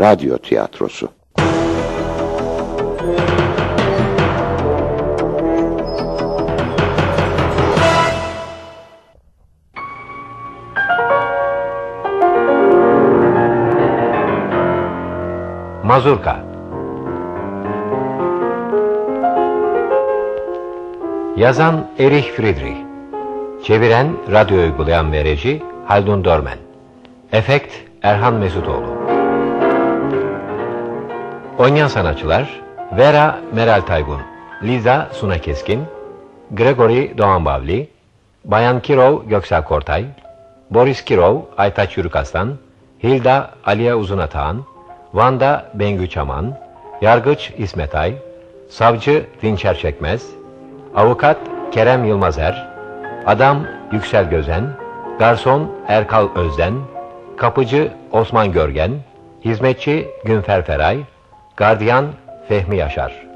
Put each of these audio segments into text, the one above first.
radyo tiyatrosu. Mazurka. Yazan Erich Friedrich. Çeviren, radyo uygulayan ve reji Haldun Dörmen. Efekt Erhan Mesutoğlu Oynayan sanatçılar Vera Meral Taygun Liza Suna Keskin Gregory Doğan Bavli Bayan Kirov Göksel Kortay Boris Kirov Aytaç Yürükaslan Hilda Aliye Uzunatağan Vanda Bengü Çaman Yargıç İsmet Ay Savcı Dinçer Çekmez Avukat Kerem Yılmazer Adam Yüksel Gözen Garson Erkal Özden Kapıcı Osman Görgen Hizmetçi Günfer Feray Gardiyan Fehmi Yaşar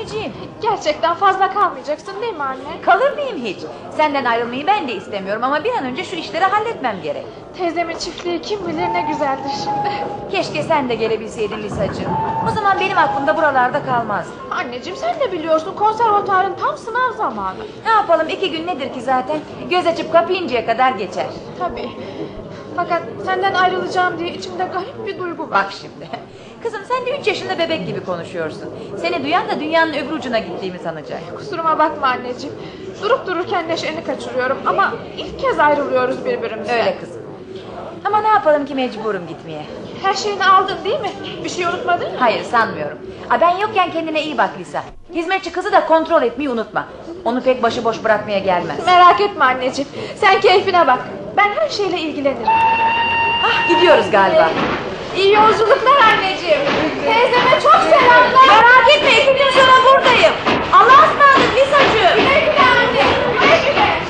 döneceğim. Gerçekten fazla kalmayacaksın değil mi anne? Kalır mıyım hiç? Senden ayrılmayı ben de istemiyorum ama bir an önce şu işleri halletmem gerek. Teyzemin çiftliği kim bilir ne güzeldir şimdi. Keşke sen de gelebilseydin Lisacığım. O zaman benim aklımda buralarda kalmazdı. Anneciğim sen de biliyorsun konservatuarın tam sınav zamanı. Ne yapalım iki gün nedir ki zaten? Göz açıp kapayıncaya kadar geçer. Tabii. Fakat senden ayrılacağım diye içimde garip bir duygu var. Bak şimdi. Kızım sen de üç yaşında bebek gibi konuşuyorsun. Seni duyan da dünyanın öbür ucuna gittiğimi sanacak. Kusuruma bakma anneciğim. Durup dururken neşeni kaçırıyorum ama ilk kez ayrılıyoruz birbirimizden. Öyle kızım. Ama ne yapalım ki mecburum gitmeye. Her şeyini aldın değil mi? Bir şey unutmadın mı? Hayır sanmıyorum. A, ben yokken kendine iyi bak Lisa. Hizmetçi kızı da kontrol etmeyi unutma. Onu pek başıboş bırakmaya gelmez. Merak etme anneciğim. Sen keyfine bak. Ben her şeyle ilgilenirim. Ah gidiyoruz galiba. İyi yolculuklar anneciğim. Teyzeme çok selamlar. Merak etme iki gün sonra buradayım. Allah'a ısmarladık Lisacığım. Güle güle anne. Güle güle.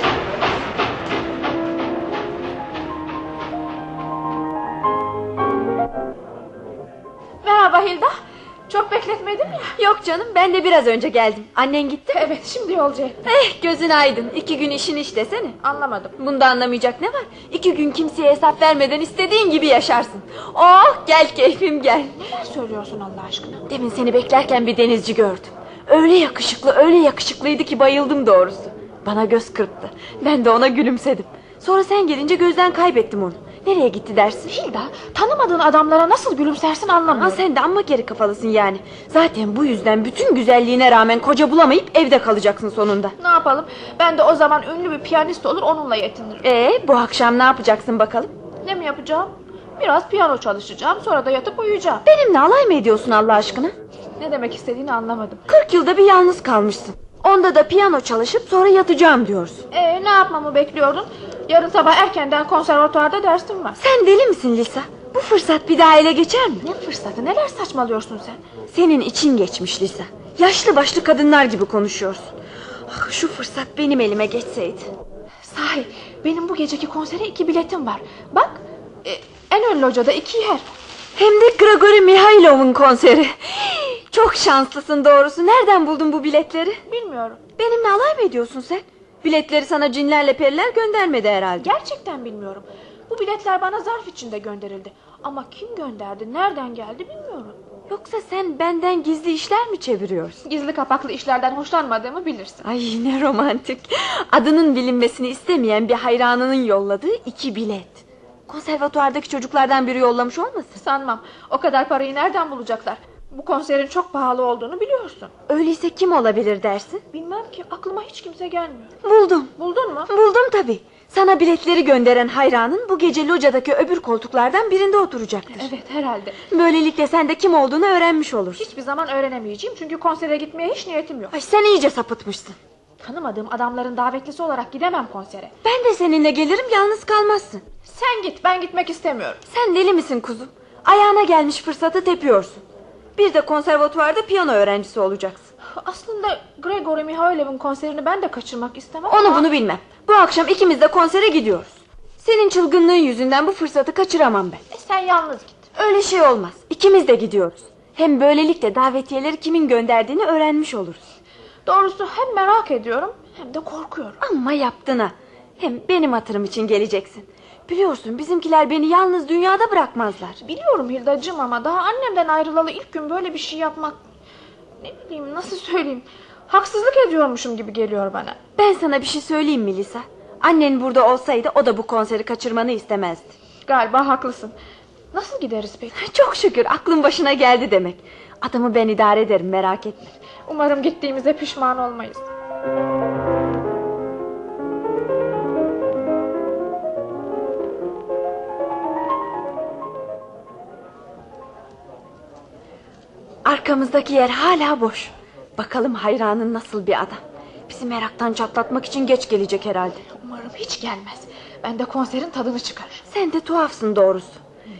Merhaba Hilda. Çok bekletmedim ya. Yok canım ben de biraz önce geldim. Annen gitti mi? Evet şimdi yolcu. Eh gözün aydın. İki gün işin iş desene. Anlamadım. Bunda anlamayacak ne var? İki gün kimseye hesap vermeden istediğin gibi yaşarsın. Oh gel keyfim gel. Neler söylüyorsun Allah aşkına? Demin seni beklerken bir denizci gördüm. Öyle yakışıklı öyle yakışıklıydı ki bayıldım doğrusu. Bana göz kırptı. Ben de ona gülümsedim. Sonra sen gelince gözden kaybettim onu. Nereye gitti dersin? Hilda tanımadığın adamlara nasıl gülümsersin anlamıyorum. sen de amma geri kafalısın yani. Zaten bu yüzden bütün güzelliğine rağmen koca bulamayıp evde kalacaksın sonunda. Ne yapalım? Ben de o zaman ünlü bir piyanist olur onunla yetinirim. Ee, bu akşam ne yapacaksın bakalım? Ne mi yapacağım? Biraz piyano çalışacağım sonra da yatıp uyuyacağım. Benimle alay mı ediyorsun Allah aşkına? Ne demek istediğini anlamadım. 40 yılda bir yalnız kalmışsın. Onda da piyano çalışıp sonra yatacağım diyorsun. Ee, ne yapmamı bekliyordun? Yarın sabah erkenden konservatuvarda dersim var. Sen deli misin Lisa? Bu fırsat bir daha ele geçer mi? Ne fırsatı neler saçmalıyorsun sen? Senin için geçmiş Lisa. Yaşlı başlı kadınlar gibi konuşuyorsun. Ah, şu fırsat benim elime geçseydi. Sahi benim bu geceki konsere iki biletim var. Bak e, en ön locada iki yer. Hem de Grigori Mihailov'un konseri. Çok şanslısın doğrusu. Nereden buldun bu biletleri? Bilmiyorum. Benimle alay mı ediyorsun sen? Biletleri sana cinlerle periler göndermedi herhalde. Gerçekten bilmiyorum. Bu biletler bana zarf içinde gönderildi. Ama kim gönderdi, nereden geldi bilmiyorum. Yoksa sen benden gizli işler mi çeviriyorsun? Gizli kapaklı işlerden hoşlanmadığımı bilirsin. Ay ne romantik. Adının bilinmesini istemeyen bir hayranının yolladığı iki bilet. Konservatuardaki çocuklardan biri yollamış olmasın? Sanmam. O kadar parayı nereden bulacaklar? Bu konserin çok pahalı olduğunu biliyorsun. Öyleyse kim olabilir dersin? Bilmem ki aklıma hiç kimse gelmiyor. Buldum. Buldun mu? Buldum tabii. Sana biletleri gönderen hayranın bu gece locadaki öbür koltuklardan birinde oturacaktır. Evet herhalde. Böylelikle sen de kim olduğunu öğrenmiş olursun. Hiçbir zaman öğrenemeyeceğim çünkü konsere gitmeye hiç niyetim yok. Ay sen iyice sapıtmışsın. Tanımadığım adamların davetlisi olarak gidemem konsere. Ben de seninle gelirim yalnız kalmazsın. Sen git ben gitmek istemiyorum. Sen deli misin kuzum? Ayağına gelmiş fırsatı tepiyorsun. Bir de konservatuvarda piyano öğrencisi olacaksın. Aslında Gregory Mihailov'un konserini ben de kaçırmak istemem Onu ama- bunu bilmem. Bu akşam ikimiz de konsere gidiyoruz. Senin çılgınlığın yüzünden bu fırsatı kaçıramam ben. E, sen yalnız git. Öyle şey olmaz. İkimiz de gidiyoruz. Hem böylelikle davetiyeleri kimin gönderdiğini öğrenmiş oluruz. Doğrusu hem merak ediyorum hem de korkuyorum. Ama yaptın ha. Hem benim hatırım için geleceksin. Biliyorsun bizimkiler beni yalnız dünyada bırakmazlar. Biliyorum Hildacığım ama daha annemden ayrılalı ilk gün böyle bir şey yapmak... Ne bileyim nasıl söyleyeyim... Haksızlık ediyormuşum gibi geliyor bana. Ben sana bir şey söyleyeyim mi Lisa? Annen burada olsaydı o da bu konseri kaçırmanı istemezdi. Galiba haklısın. Nasıl gideriz peki? Çok şükür aklın başına geldi demek. Adamı ben idare ederim merak etme. Umarım gittiğimize pişman olmayız. Arkamızdaki yer hala boş. Bakalım hayranın nasıl bir adam. Bizi meraktan çatlatmak için geç gelecek herhalde. Umarım hiç gelmez. Ben de konserin tadını çıkarırım. Sen de tuhafsın doğrusu.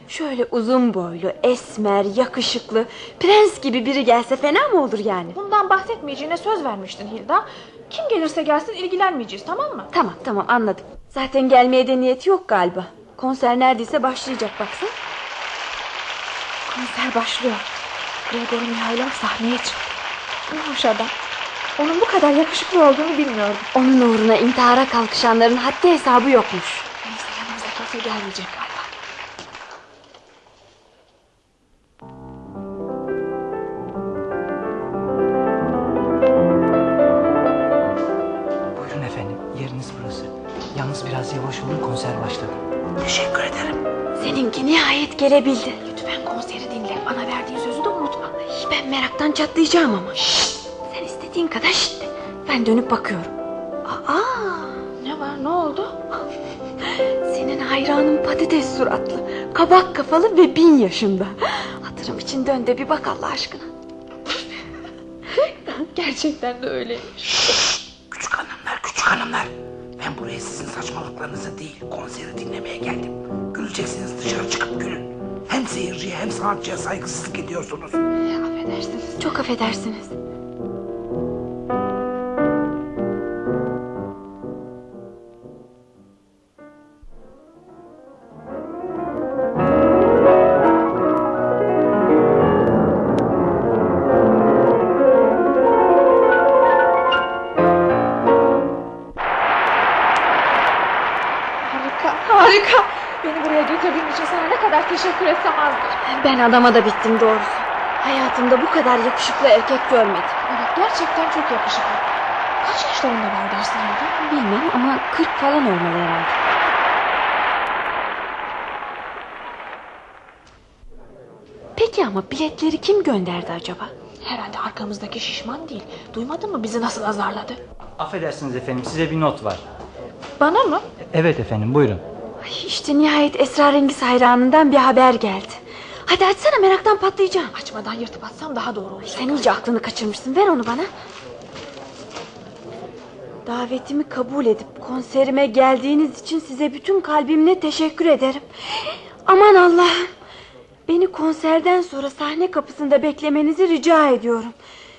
Şöyle uzun boylu, esmer, yakışıklı, prens gibi biri gelse fena mı olur yani? Bundan bahsetmeyeceğine söz vermiştin Hilda. Kim gelirse gelsin ilgilenmeyeceğiz tamam mı? Tamam tamam anladım. Zaten gelmeye de niyeti yok galiba. Konser neredeyse başlayacak baksana. Konser başlıyor. Gregor Mihailov sahneye çıktı. Ne hoş adam. Onun bu kadar yakışıklı olduğunu bilmiyordum. Onun uğruna intihara kalkışanların haddi hesabı yokmuş. Neyse yanımıza kimse gelmeyecek galiba. Buyurun efendim, yeriniz burası. Yalnız biraz yavaş olun, konser başladı. Teşekkür ederim. Seninki nihayet gelebildi. Lütfen konseri dinle. Bana verdiğin sözü de unutma. Ay, Ben meraktan çatlayacağım ama. Şşt, sen istediğin kadar şşt. Ben dönüp bakıyorum. Aa, Ne var ne oldu? senin hayranın patates suratlı, kabak kafalı ve bin yaşında. Hatırım için dön de bir bak Allah aşkına. Gerçekten de öyleymiş. Küçük hanımlar, küçük hanımlar. Ben buraya sizin saçmalıklarınızı değil, konseri dinlemeye geldim. Güleceksiniz dışarı çıkıp gülün. Hem seyirciye hem sanatçıya saygısızlık ediyorsunuz. Affedersiniz. Çok affedersiniz. Adama da bittim doğrusu. Hayatımda bu kadar yakışıklı erkek görmedim. Evet, gerçekten çok yakışıklı. Kaç yaşlarında var dersin Hilda? Bilmem ama 40 falan olmalı herhalde. Peki ama biletleri kim gönderdi acaba? Herhalde arkamızdaki şişman değil. Duymadın mı bizi nasıl azarladı? Affedersiniz efendim, size bir not var. Bana mı? Evet efendim, buyurun. Ay işte nihayet esrarengiz hayranından bir haber geldi. Hadi açsana meraktan patlayacağım. Açmadan yırtıp atsam daha doğru olacak. Sen iyice aklını kaçırmışsın ver onu bana. Davetimi kabul edip konserime geldiğiniz için size bütün kalbimle teşekkür ederim. Aman Allah'ım. Beni konserden sonra sahne kapısında beklemenizi rica ediyorum.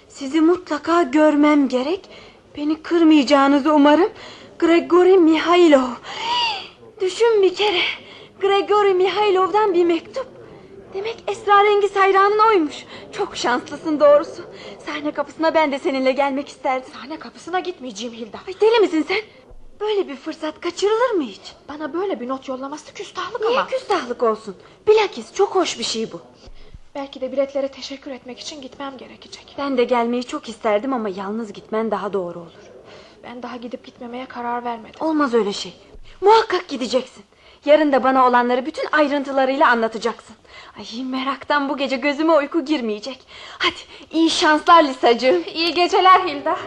Sizi mutlaka görmem gerek. Beni kırmayacağınızı umarım. Grigori Mihailov. Düşün bir kere. Grigori Mihailov'dan bir mektup. Demek esrarengiz hayranın oymuş. Çok şanslısın doğrusu. Sahne kapısına ben de seninle gelmek isterdim. Sahne kapısına gitmeyeceğim Hilda. Ay deli misin sen? Böyle bir fırsat kaçırılır mı hiç? Bana böyle bir not yollaması küstahlık Niye ama. küstahlık olsun? Bilakis çok hoş bir şey bu. Belki de biletlere teşekkür etmek için gitmem gerekecek. Ben de gelmeyi çok isterdim ama yalnız gitmen daha doğru olur. Ben daha gidip gitmemeye karar vermedim. Olmaz öyle şey. Muhakkak gideceksin. Yarın da bana olanları bütün ayrıntılarıyla anlatacaksın. Ay meraktan bu gece gözüme uyku girmeyecek. Hadi iyi şanslar Lisacığım. İyi geceler Hilda.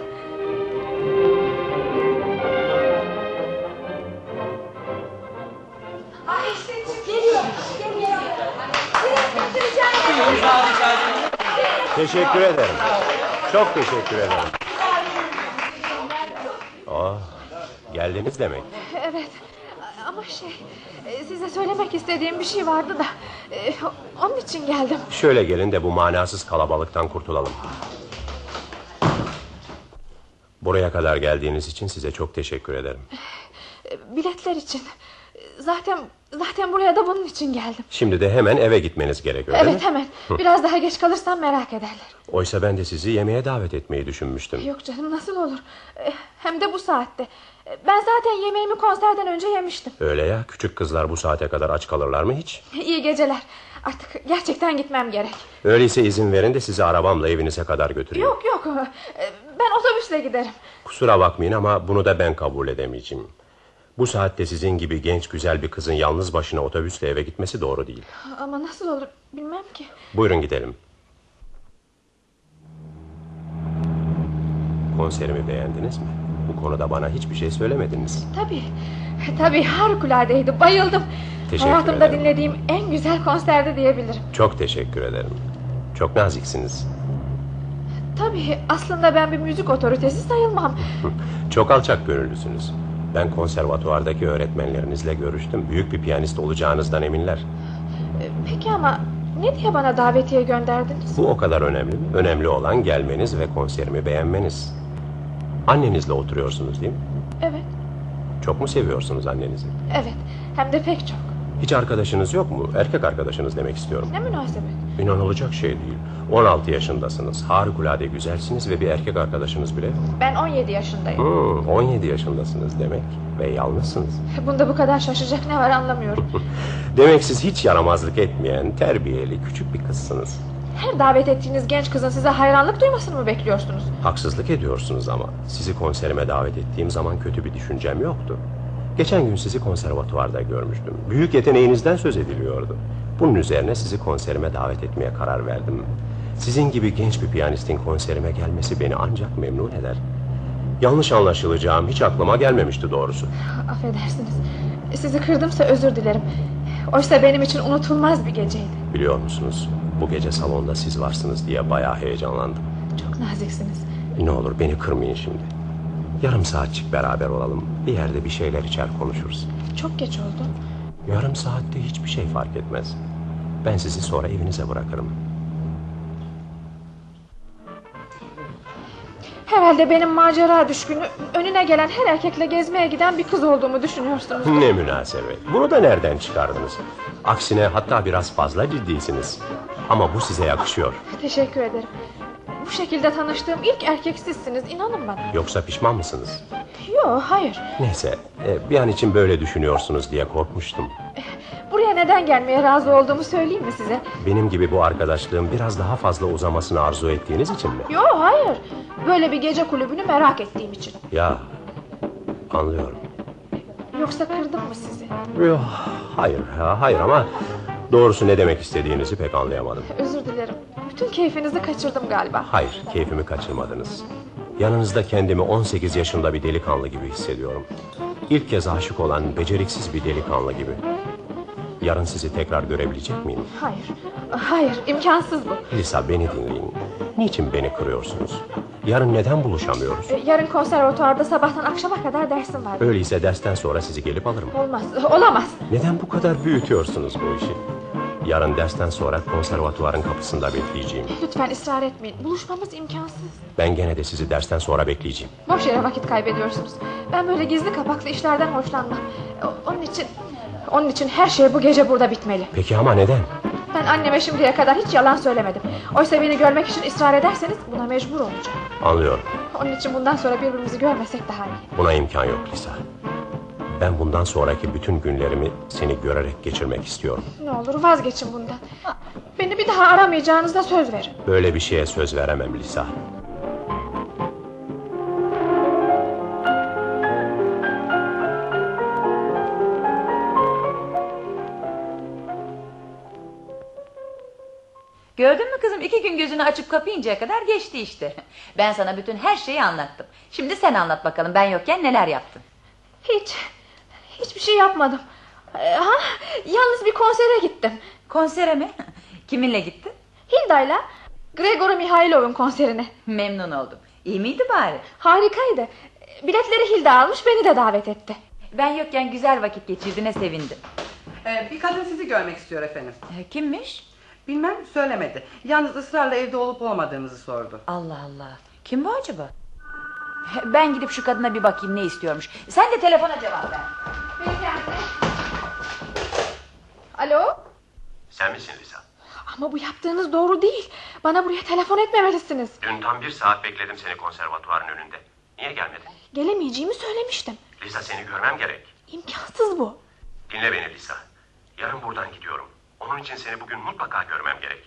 Teşekkür ederim. Çok teşekkür ederim. Oh, geldiniz demek. Evet. Ama şey e, size söylemek istediğim bir şey vardı da e, onun için geldim. Şöyle gelin de bu manasız kalabalıktan kurtulalım. Buraya kadar geldiğiniz için size çok teşekkür ederim. E, Biletler için. Zaten zaten buraya da bunun için geldim. Şimdi de hemen eve gitmeniz gerekiyor değil Evet mi? hemen. Biraz daha geç kalırsam merak ederler. Oysa ben de sizi yemeğe davet etmeyi düşünmüştüm. Yok canım nasıl olur? Hem de bu saatte. Ben zaten yemeğimi konserden önce yemiştim. Öyle ya küçük kızlar bu saate kadar aç kalırlar mı hiç? İyi geceler. Artık gerçekten gitmem gerek. Öyleyse izin verin de sizi arabamla evinize kadar götüreyim. Yok yok. Ben otobüsle giderim. Kusura bakmayın ama bunu da ben kabul edemeyeceğim. Bu saatte sizin gibi genç güzel bir kızın yalnız başına otobüsle eve gitmesi doğru değil. Ama nasıl olur bilmem ki. Buyurun gidelim. Konserimi beğendiniz mi? Konuda bana hiçbir şey söylemediniz. Tabii. Tabii harikuladeydi. Bayıldım. Teşekkür Hayatımda ederim. dinlediğim en güzel konserdi diyebilirim. Çok teşekkür ederim. Çok naziksiniz. Tabii aslında ben bir müzik otoritesi sayılmam. Çok alçak gönüllüsünüz. Ben konservatuvardaki öğretmenlerinizle görüştüm. Büyük bir piyanist olacağınızdan eminler. Peki ama ne diye bana davetiye gönderdiniz? Bu o kadar önemli mi? Önemli olan gelmeniz ve konserimi beğenmeniz. Annenizle oturuyorsunuz değil mi? Evet, Çok mu seviyorsunuz annenizi? evet. Hem de pek çok. Hiç arkadaşınız yok mu? Erkek arkadaşınız demek istiyorum. Ne münasebet. İnanılacak şey değil. 16 yaşındasınız. Harikulade güzelsiniz ve bir erkek arkadaşınız bile yok. Ben 17 yaşındayım. Hmm, 17 yaşındasınız demek ve yalnızsınız. Bunda bu kadar şaşacak ne var anlamıyorum. Demek siz hiç yaramazlık etmeyen, terbiyeli, küçük bir kızsınız. Her davet ettiğiniz genç kızın size hayranlık duymasını mı bekliyorsunuz? Haksızlık ediyorsunuz ama. Sizi konserime davet ettiğim zaman kötü bir düşüncem yoktu. Geçen gün sizi konservatuvarda görmüştüm. Büyük yeteneğinizden söz ediliyordu. Bunun üzerine sizi konserime davet etmeye karar verdim. Sizin gibi genç bir piyanistin konserime gelmesi beni ancak memnun eder. Yanlış anlaşılacağım hiç aklıma gelmemişti doğrusu. Affedersiniz. Sizi kırdımsa özür dilerim. Oysa benim için unutulmaz bir geceydi. Biliyor musunuz? Bu gece salonda siz varsınız diye bayağı heyecanlandım. Çok naziksiniz. Ne olur beni kırmayın şimdi. Yarım saatçik beraber olalım. Bir yerde bir şeyler içer konuşuruz. Çok geç oldu. Yarım saatte hiçbir şey fark etmez. Ben sizi sonra evinize bırakırım. Herhalde benim macera düşkünü önüne gelen her erkekle gezmeye giden bir kız olduğumu düşünüyorsunuz. Ne münasebet. Bunu da nereden çıkardınız? Aksine hatta biraz fazla ciddisiniz. Ama bu size yakışıyor. Teşekkür ederim. Bu şekilde tanıştığım ilk erkek sizsiniz inanın bana. Yoksa pişman mısınız? Yok hayır. Neyse, e, bir an için böyle düşünüyorsunuz diye korkmuştum. Neden gelmeye razı olduğumu söyleyeyim mi size? Benim gibi bu arkadaşlığın biraz daha fazla uzamasını arzu ettiğiniz için mi? Yok hayır. Böyle bir gece kulübünü merak ettiğim için. Ya, anlıyorum. Yoksa kırdım mı sizi? Yok, hayır, ha, hayır ama doğrusu ne demek istediğinizi pek anlayamadım. Özür dilerim. Bütün keyfinizi kaçırdım galiba. Hayır, keyfimi kaçırmadınız. Yanınızda kendimi 18 yaşında bir delikanlı gibi hissediyorum. İlk kez aşık olan beceriksiz bir delikanlı gibi. Yarın sizi tekrar görebilecek miyim? Hayır. Hayır imkansız bu. Lisa beni dinleyin. Niçin beni kırıyorsunuz? Yarın neden buluşamıyoruz? E, Yarın konservatuvarda sabahtan akşama kadar dersim var. Öyleyse dersten sonra sizi gelip alırım. Olmaz. Olamaz. Neden bu kadar büyütüyorsunuz bu işi? Yarın dersten sonra konservatuvarın kapısında bekleyeceğim. Lütfen ısrar etmeyin. Buluşmamız imkansız. Ben gene de sizi dersten sonra bekleyeceğim. Boş yere vakit kaybediyorsunuz. Ben böyle gizli kapaklı işlerden hoşlanmam. O- Onun için... Onun için her şey bu gece burada bitmeli. Peki ama neden? Ben anneme şimdiye kadar hiç yalan söylemedim. Oysa beni görmek için ısrar ederseniz buna mecbur olacağım. Anlıyorum. Onun için bundan sonra birbirimizi görmesek daha iyi. Buna imkan yok Lisa. Ben bundan sonraki bütün günlerimi seni görerek geçirmek istiyorum. Ne olur vazgeçin bundan. Beni bir daha aramayacağınızda söz verin. Böyle bir şeye söz veremem Lisa. Gördün mü kızım iki gün gözünü açıp kapayıncaya kadar geçti işte. Ben sana bütün her şeyi anlattım. Şimdi sen anlat bakalım ben yokken neler yaptın. Hiç. Hiçbir şey yapmadım. Ee, Ha, yalnız bir konsere gittim. Konsere mi? Kiminle gittin? Hilda'yla Gregory Mihailov'un konserine. Memnun oldum. İyi miydi bari? Harikaydı. Biletleri Hilda almış beni de davet etti. Ben yokken güzel vakit geçirdiğine sevindim. Ee, bir kadın sizi görmek istiyor efendim. Ee, Kimmiş? Bilmem söylemedi. Yalnız ısrarla evde olup olmadığınızı sordu. Allah Allah. Kim bu acaba? Ben gidip şu kadına bir bakayım ne istiyormuş. Sen de telefona cevap ver. Beyefendi. Alo? Sen misin Lisa? Ama bu yaptığınız doğru değil. Bana buraya telefon etmemelisiniz. Dün tam bir saat bekledim seni konservatuvarın önünde. Niye gelmedin? Gelemeyeceğimi söylemiştim. Lisa seni görmem gerek. İmkansız bu. Dinle beni Lisa. Yarın buradan gidiyorum. Onun için seni bugün mutlaka görmem gerek.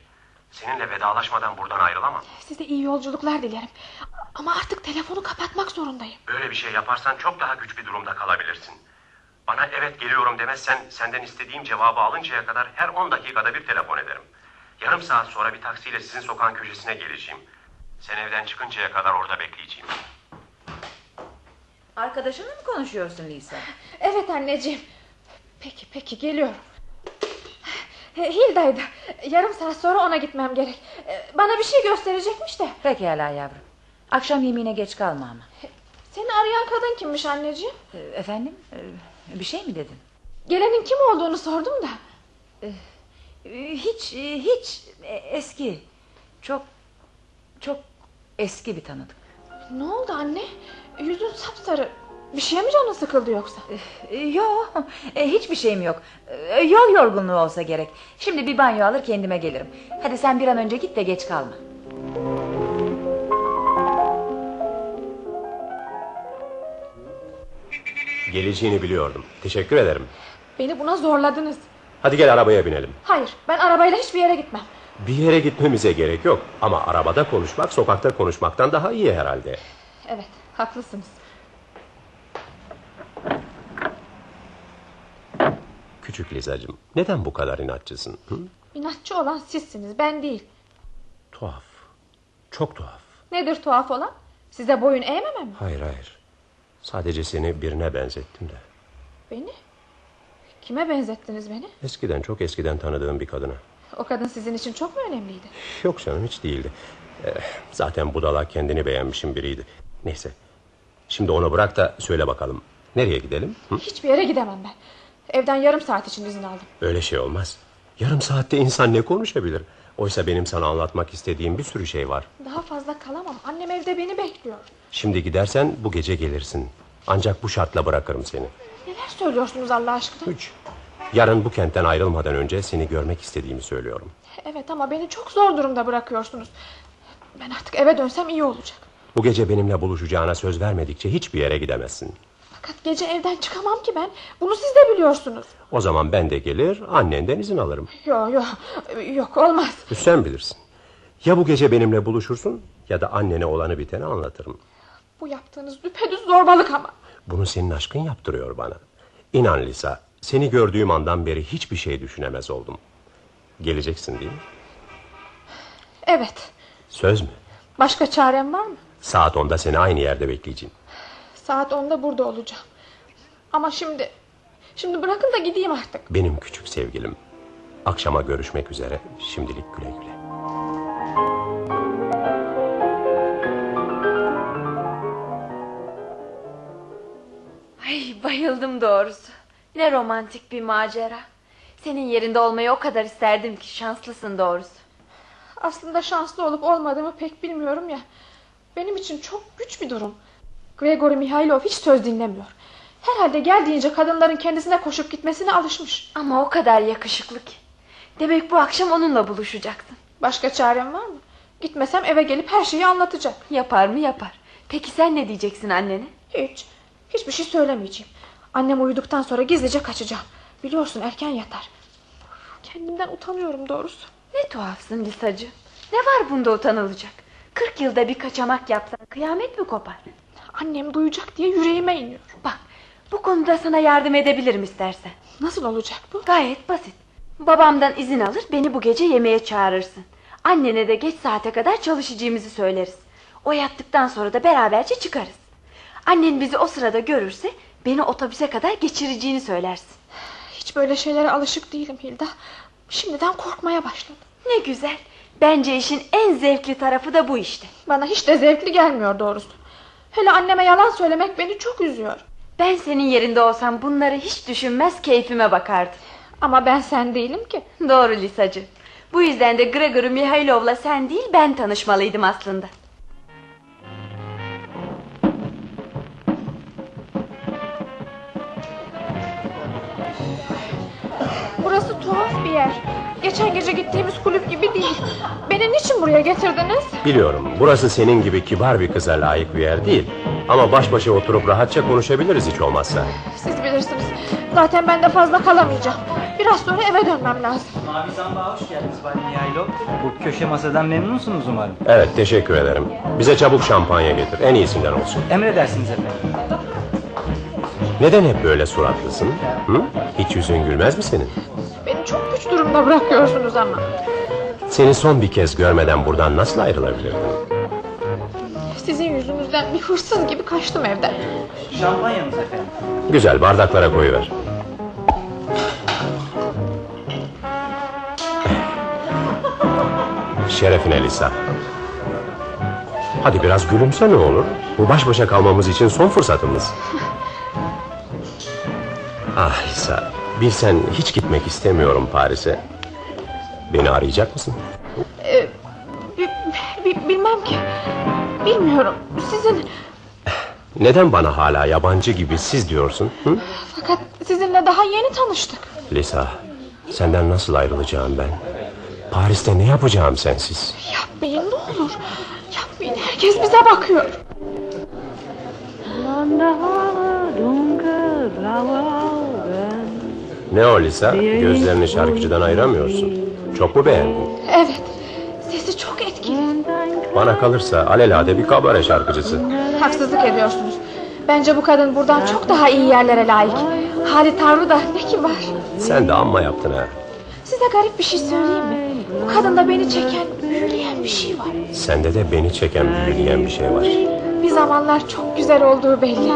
Seninle vedalaşmadan buradan ayrılamam. Size iyi yolculuklar dilerim. Ama artık telefonu kapatmak zorundayım. Böyle bir şey yaparsan çok daha güç bir durumda kalabilirsin. Bana evet geliyorum demezsen senden istediğim cevabı alıncaya kadar her 10 dakikada bir telefon ederim. Yarım saat sonra bir taksiyle sizin sokağın köşesine geleceğim. Sen evden çıkıncaya kadar orada bekleyeceğim. Arkadaşınla mı konuşuyorsun Lisa? Evet anneciğim. Peki peki geliyorum. Hilda'ydı. Yarım saat sonra ona gitmem gerek. Bana bir şey gösterecekmiş de. Pekala yavrum. Akşam yemeğine geç kalma ama. Seni arayan kadın kimmiş anneciğim? Ee, Efendim? Ee, Bir şey mi dedin? Gelenin kim olduğunu sordum da. Hiç, e, hiç e, eski. Çok, çok eski bir tanıdık. Ne oldu anne? Yüzün sapsarı. Bir şey mi canın sıkıldı yoksa? Ee, Yok, e, hiçbir şeyim yok. Ee, Yol yorgunluğu olsa gerek. Şimdi bir banyo alır kendime gelirim. Hadi sen bir an önce git de geç kalma. Geleceğini biliyordum. Teşekkür ederim. Beni buna zorladınız. Hadi gel arabaya binelim. Hayır ben arabayla hiçbir yere gitmem. Bir yere gitmemize gerek yok. Ama arabada konuşmak sokakta konuşmaktan daha iyi herhalde. Evet haklısınız. Küçük Lizacığım neden bu kadar inatçısın? Hı? İnatçı olan sizsiniz ben değil. Tuhaf. Çok tuhaf. Nedir tuhaf olan? Size boyun eğmemem mi? Hayır hayır. Sadece seni birine benzettim de. Beni? Kime benzettiniz beni? Eskiden çok eskiden tanıdığım bir kadına. O kadın sizin için çok mu önemliydi? Yok canım hiç değildi. Eh, zaten budala kendini beğenmişim biriydi. Neyse. Şimdi onu bırak da söyle bakalım. Nereye gidelim? Hı? Hiçbir yere gidemem ben. Evden yarım saat için izin aldım. Öyle şey olmaz. Yarım saatte insan ne konuşabilir? Oysa benim sana anlatmak istediğim bir sürü şey var. Daha fazla kalamam. Annem evde beni bekliyor. Şimdi gidersen bu gece gelirsin. Ancak bu şartla bırakırım seni. Neler söylüyorsunuz Allah aşkına? Üç. Yarın bu kentten ayrılmadan önce seni görmek istediğimi söylüyorum. Evet ama beni çok zor durumda bırakıyorsunuz. Ben artık eve dönsem iyi olacak. Bu gece benimle buluşacağına söz vermedikçe hiçbir yere gidemezsin. Fakat gece evden çıkamam ki ben. Bunu siz de biliyorsunuz. O zaman ben de gelir annenden izin alırım. Yok yok yok olmaz. Sen bilirsin. Ya bu gece benimle buluşursun ya da annene olanı biteni anlatırım. Bu yaptığınız düpedüz zorbalık ama. Bunu senin aşkın yaptırıyor bana. İnan Lisa, seni gördüğüm andan beri hiçbir şey düşünemez oldum. Geleceksin değil mi? Evet. Söz mü? Başka çarem var mı? Saat 10'da seni aynı yerde bekleyeceğim. Saat 10'da burada olacağım. Ama şimdi... Şimdi bırakın da gideyim artık. Benim küçük sevgilim. Akşama görüşmek üzere. Şimdilik güle güle. Ay bayıldım doğrusu. Ne romantik bir macera. Senin yerinde olmayı o kadar isterdim ki şanslısın doğrusu. Aslında şanslı olup olmadığımı pek bilmiyorum ya. Benim için çok güç bir durum. Gregory Mihailov hiç söz dinlemiyor. Herhalde geldiğince kadınların kendisine koşup gitmesine alışmış. Ama o kadar yakışıklı ki. Demek bu akşam onunla buluşacaksın. Başka çarem var mı? Gitmesem eve gelip her şeyi anlatacak. Yapar mı yapar. Peki sen ne diyeceksin annene? Hiç. Hiçbir şey söylemeyeceğim. Annem uyuduktan sonra gizlice kaçacağım. Biliyorsun erken yatar. Kendimden utanıyorum doğrusu. Ne tuhafsın Lisacı. Ne var bunda utanılacak? Kırk yılda bir kaçamak yapsan kıyamet mi kopar? Annem duyacak diye yüreğime iniyor. Bak bu konuda sana yardım edebilirim istersen. Nasıl olacak bu? Gayet basit. Babamdan izin alır beni bu gece yemeğe çağırırsın. Annene de geç saate kadar çalışacağımızı söyleriz. O yattıktan sonra da beraberce çıkarız. Annen bizi o sırada görürse beni otobüse kadar geçireceğini söylersin. Hiç böyle şeylere alışık değilim Hilda. Şimdiden korkmaya başladım. Ne güzel. Bence işin en zevkli tarafı da bu işte. Bana hiç de zevkli gelmiyor doğrusu. Hele anneme yalan söylemek beni çok üzüyor. Ben senin yerinde olsam bunları hiç düşünmez keyfime bakardım. Ama ben sen değilim ki. Doğru Lisacı. Bu yüzden de Gregory Mihailov'la sen değil ben tanışmalıydım aslında. Burası tuhaf bir yer. Geçen gece gittiğimiz kulüp gibi değil. Beni niçin buraya getirdiniz? Biliyorum burası senin gibi kibar bir kıza layık bir yer değil. Ama baş başa oturup rahatça konuşabiliriz hiç olmazsa. Siz bilirsiniz. Zaten ben de fazla kalamayacağım. Biraz sonra eve dönmem lazım. Mavi Zamba hoş geldiniz Bay Mihailo. Bu köşe masadan memnunsunuz umarım. Evet teşekkür ederim. Bize çabuk şampanya getir. En iyisinden olsun. Emredersiniz efendim. Neden hep böyle suratlısın? Hı? Hiç yüzün gülmez mi senin? Çok güç durumda bırakıyorsunuz ama. Seni son bir kez görmeden buradan nasıl ayrılabilirdim? Sizin yüzünüzden bir hırsız gibi kaçtım evden. Şampanyanız efendim. Güzel bardaklara koyuver. Şerefine Lisa. Hadi biraz gülümse ne olur? Bu baş başa kalmamız için son fırsatımız. Ah Lisa, bilsen hiç gitmek istemiyorum Paris'e. Beni arayacak mısın? Bi- bilmem ki. Bilmiyorum. Sizin Neden bana hala yabancı gibi siz diyorsun? Hı? fakat sizinle daha yeni tanıştık. Lisa, senden nasıl ayrılacağım ben? Paris'te ne yapacağım sensiz? Yapmayın ne olur. Yapmayın. Herkes bize bakıyor. Ne o Lisa? Gözlerini şarkıcıdan ayıramıyorsun. Çok mu beğendin? Evet. Sesi çok etkili. Bana kalırsa alelade bir kabare şarkıcısı. Haksızlık ediyorsunuz. Bence bu kadın buradan çok daha iyi yerlere layık. Hali tavrı da ne ki var. Sen de amma yaptın ha. Size garip bir şey söyleyeyim mi? Bu kadında beni çeken, büyüleyen bir şey var. Sende de beni çeken büyüleyen bir şey var. Bir zamanlar çok güzel olduğu belli.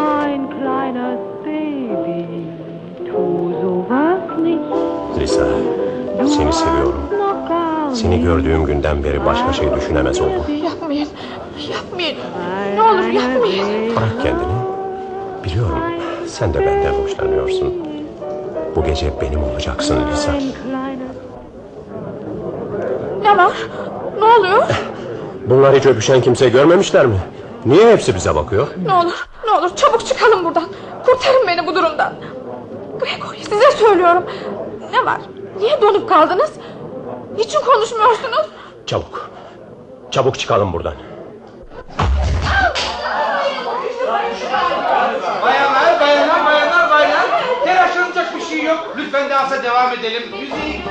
Lisa, seni seviyorum. Seni gördüğüm günden beri başka şey düşünemez oldum. Yapmayın. Yapmayın. Ne olur yapmayın. Bırak kendini. Biliyorum, sen de benden hoşlanıyorsun. Bu gece benim olacaksın Lisa. Ne var? Ne oluyor? Bunlar hiç öpüşen kimse görmemişler mi? Niye hepsi bize bakıyor? Ne olur, ne olur çabuk çıkalım buradan. Kurtarın beni bu durumdan. Gregory size söylüyorum. Ne var? Niye donup kaldınız? Niçin konuşmuyorsunuz? Çabuk. Çabuk çıkalım buradan. Bayanlar, bayanlar, bayanlar, bayanlar. Telaşlanacak bir şey yok. Lütfen dansa devam edelim. Müzik.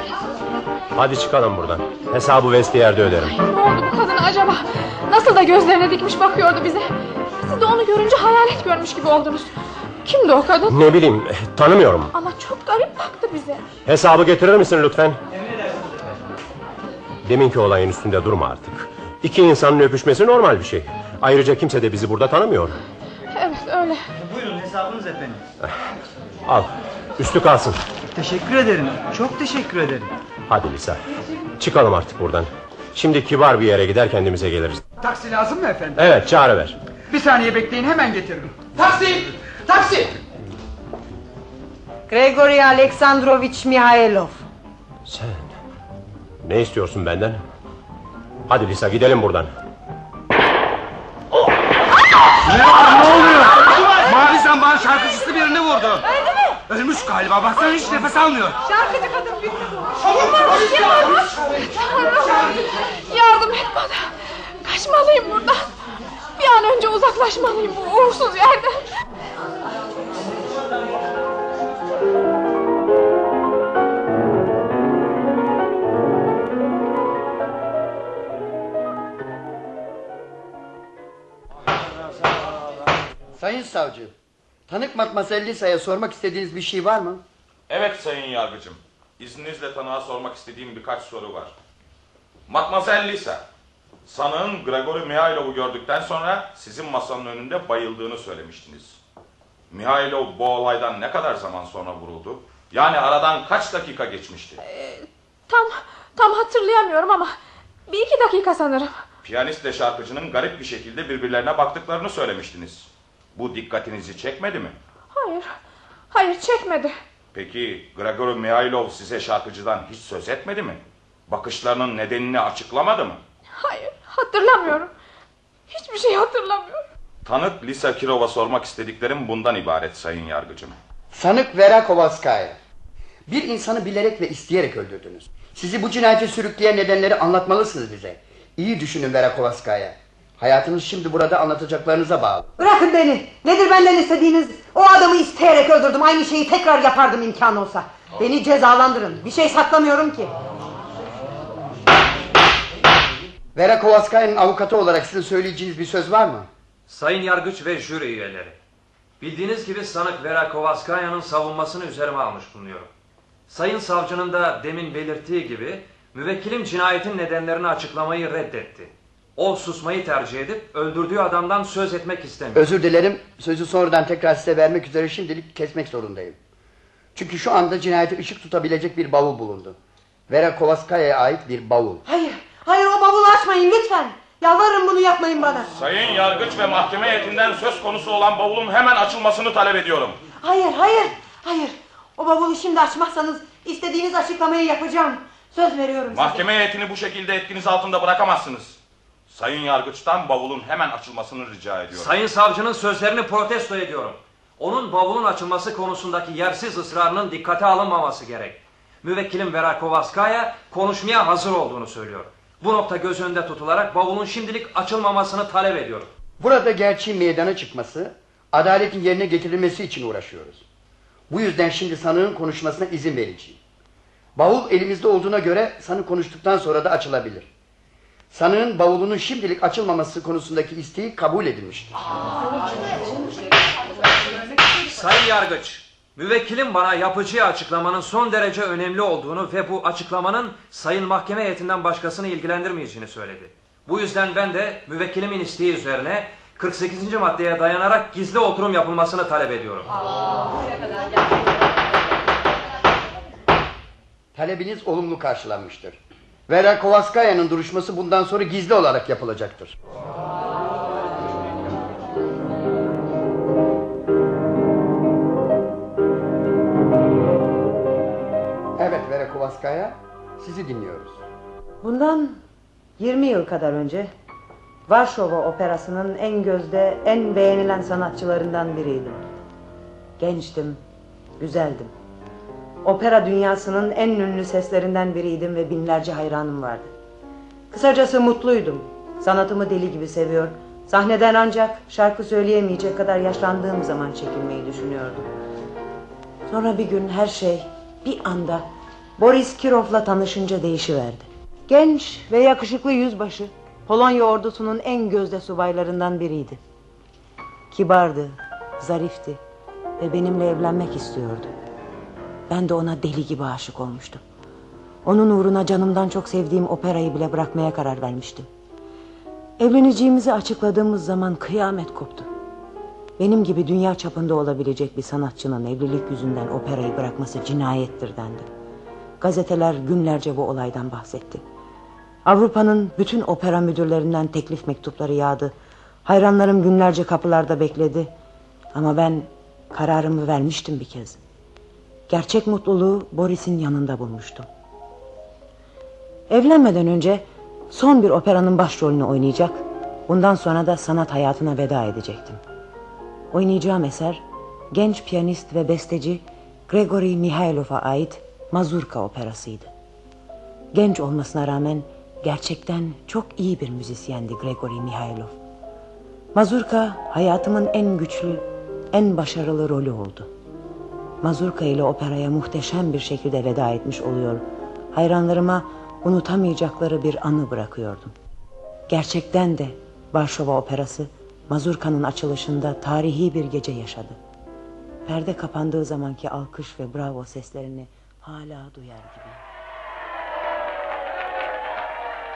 Hadi çıkalım buradan. Hesabı vestiyerde öderim. Ne oldu bu kadına acaba? Nasıl da gözlerine dikmiş bakıyordu bize. Siz de onu görünce hayalet görmüş gibi oldunuz. Kimdi o kadın? Ne bileyim, tanımıyorum. Ama çok garip baktı bize. Hesabı getirir misin lütfen? Deminki olayın üstünde durma artık. İki insanın öpüşmesi normal bir şey. Ayrıca kimse de bizi burada tanımıyor. Evet öyle. Buyurun hesabınız efendim. Al, üstü kalsın. Teşekkür ederim. Çok teşekkür ederim. Hadi Lisa, çıkalım artık buradan. Şimdi kibar bir yere gider kendimize geliriz. Taksi lazım mı efendim? Evet, çağrıver. Bir saniye bekleyin hemen getiririm. Taksi! Taksi! Gregory Aleksandrovich Mihailov. Sen, ne istiyorsun benden? Hadi Lisa, gidelim buradan. Mavi Zamban şarkıcısı birini vurdu. Öldü mü? Ölmüş galiba. Baksana hiç nefes almıyor. Şarkıcı kadın bitti. Yardım et bana. Kaçmalıyım buradan. Bir an önce uzaklaşmalıyım bu uğursuz yerden. Sayın savcı, tanık Matmazel Lisa'ya sormak istediğiniz bir şey var mı? Evet sayın yargıcım. İzninizle tanığa sormak istediğim birkaç soru var. Matmazel Lisa, sanığın Gregory Mihailov'u gördükten sonra sizin masanın önünde bayıldığını söylemiştiniz. Mihailov bu olaydan ne kadar zaman sonra vuruldu? Yani aradan kaç dakika geçmişti? Tam, tam hatırlayamıyorum ama bir iki dakika sanırım. Piyanistle şarkıcının garip bir şekilde birbirlerine baktıklarını söylemiştiniz. Bu dikkatinizi çekmedi mi? Hayır, hayır çekmedi. Peki Gregory Mihailov size şarkıcıdan hiç söz etmedi mi? Bakışlarının nedenini açıklamadı mı? Hayır, hatırlamıyorum. Hiçbir şey hatırlamıyorum. Tanık Lisa Kirov'a sormak istediklerim bundan ibaret sayın yargıcım. Sanık Vera Kovalskaya. Bir insanı bilerek ve isteyerek öldürdünüz. Sizi bu cinayete sürükleyen nedenleri anlatmalısınız bize. İyi düşünün Vera Kovaskaya. Hayatınız şimdi burada anlatacaklarınıza bağlı. Bırakın beni. Nedir benden istediğiniz? O adamı isteyerek öldürdüm. Aynı şeyi tekrar yapardım imkan olsa. Beni cezalandırın. Bir şey saklamıyorum ki. Vera Kovaskaya'nın avukatı olarak sizin söyleyeceğiniz bir söz var mı? Sayın yargıç ve jüri üyeleri. Bildiğiniz gibi sanık Vera Kovaskaya'nın savunmasını üzerime almış bulunuyorum. Sayın savcının da demin belirttiği gibi müvekkilim cinayetin nedenlerini açıklamayı reddetti. O susmayı tercih edip öldürdüğü adamdan söz etmek istemiyor. Özür dilerim. Sözü sonradan tekrar size vermek üzere şimdilik kesmek zorundayım. Çünkü şu anda cinayete ışık tutabilecek bir bavul bulundu. Vera Kovaskaya'ya ait bir bavul. Hayır. Hayır o bavulu açmayın lütfen. Yalvarırım bunu yapmayın bana. Sayın yargıç ve mahkeme heyetinden söz konusu olan bavulun hemen açılmasını talep ediyorum. Hayır hayır. Hayır. O bavulu şimdi açmazsanız istediğiniz açıklamayı yapacağım. Söz veriyorum size. Mahkeme heyetini bu şekilde etkiniz altında bırakamazsınız. Sayın yargıçtan bavulun hemen açılmasını rica ediyorum. Sayın savcının sözlerini protesto ediyorum. Onun bavulun açılması konusundaki yersiz ısrarının dikkate alınmaması gerek. Müvekkilim Vera Kovaskaya konuşmaya hazır olduğunu söylüyor. Bu nokta göz önünde tutularak bavulun şimdilik açılmamasını talep ediyorum. Burada gerçeğin meydana çıkması, adaletin yerine getirilmesi için uğraşıyoruz. Bu yüzden şimdi sanığın konuşmasına izin vereceğim. Bavul elimizde olduğuna göre sanık konuştuktan sonra da açılabilir. Sanığın bavulunun şimdilik açılmaması konusundaki isteği kabul edilmiştir. Sayın Yargıç, müvekkilim bana yapıcı açıklamanın son derece önemli olduğunu ve bu açıklamanın sayın mahkeme heyetinden başkasını ilgilendirmeyeceğini söyledi. Bu yüzden ben de müvekkilimin isteği üzerine 48. maddeye dayanarak gizli oturum yapılmasını talep ediyorum. Talebiniz olumlu karşılanmıştır. Vera Kovaskaya'nın duruşması bundan sonra gizli olarak yapılacaktır. Evet Vera Kovaskaya, sizi dinliyoruz. Bundan 20 yıl kadar önce Varşova Operası'nın en gözde, en beğenilen sanatçılarından biriydim. Gençtim, güzeldim. Opera dünyasının en ünlü seslerinden biriydim ve binlerce hayranım vardı. Kısacası mutluydum. Sanatımı deli gibi seviyor. Sahneden ancak şarkı söyleyemeyecek kadar yaşlandığım zaman çekilmeyi düşünüyordum. Sonra bir gün her şey bir anda Boris Kirov'la tanışınca değişiverdi. Genç ve yakışıklı yüzbaşı Polonya ordusunun en gözde subaylarından biriydi. Kibardı, zarifti ve benimle evlenmek istiyordu. Ben de ona deli gibi aşık olmuştum. Onun uğruna canımdan çok sevdiğim operayı bile bırakmaya karar vermiştim. Evleneceğimizi açıkladığımız zaman kıyamet koptu. Benim gibi dünya çapında olabilecek bir sanatçının evlilik yüzünden operayı bırakması cinayettir dendi. Gazeteler günlerce bu olaydan bahsetti. Avrupa'nın bütün opera müdürlerinden teklif mektupları yağdı. Hayranlarım günlerce kapılarda bekledi. Ama ben kararımı vermiştim bir kez. Gerçek mutluluğu Boris'in yanında bulmuştum. Evlenmeden önce son bir operanın başrolünü oynayacak. Bundan sonra da sanat hayatına veda edecektim. Oynayacağım eser genç piyanist ve besteci Gregory Mihailov'a ait Mazurka operasıydı. Genç olmasına rağmen gerçekten çok iyi bir müzisyendi Gregory Mihailov. Mazurka hayatımın en güçlü, en başarılı rolü oldu. Mazurka ile operaya muhteşem bir şekilde veda etmiş oluyor. Hayranlarıma unutamayacakları bir anı bırakıyordum. Gerçekten de Varşova Operası Mazurka'nın açılışında tarihi bir gece yaşadı. Perde kapandığı zamanki alkış ve bravo seslerini hala duyar gibi.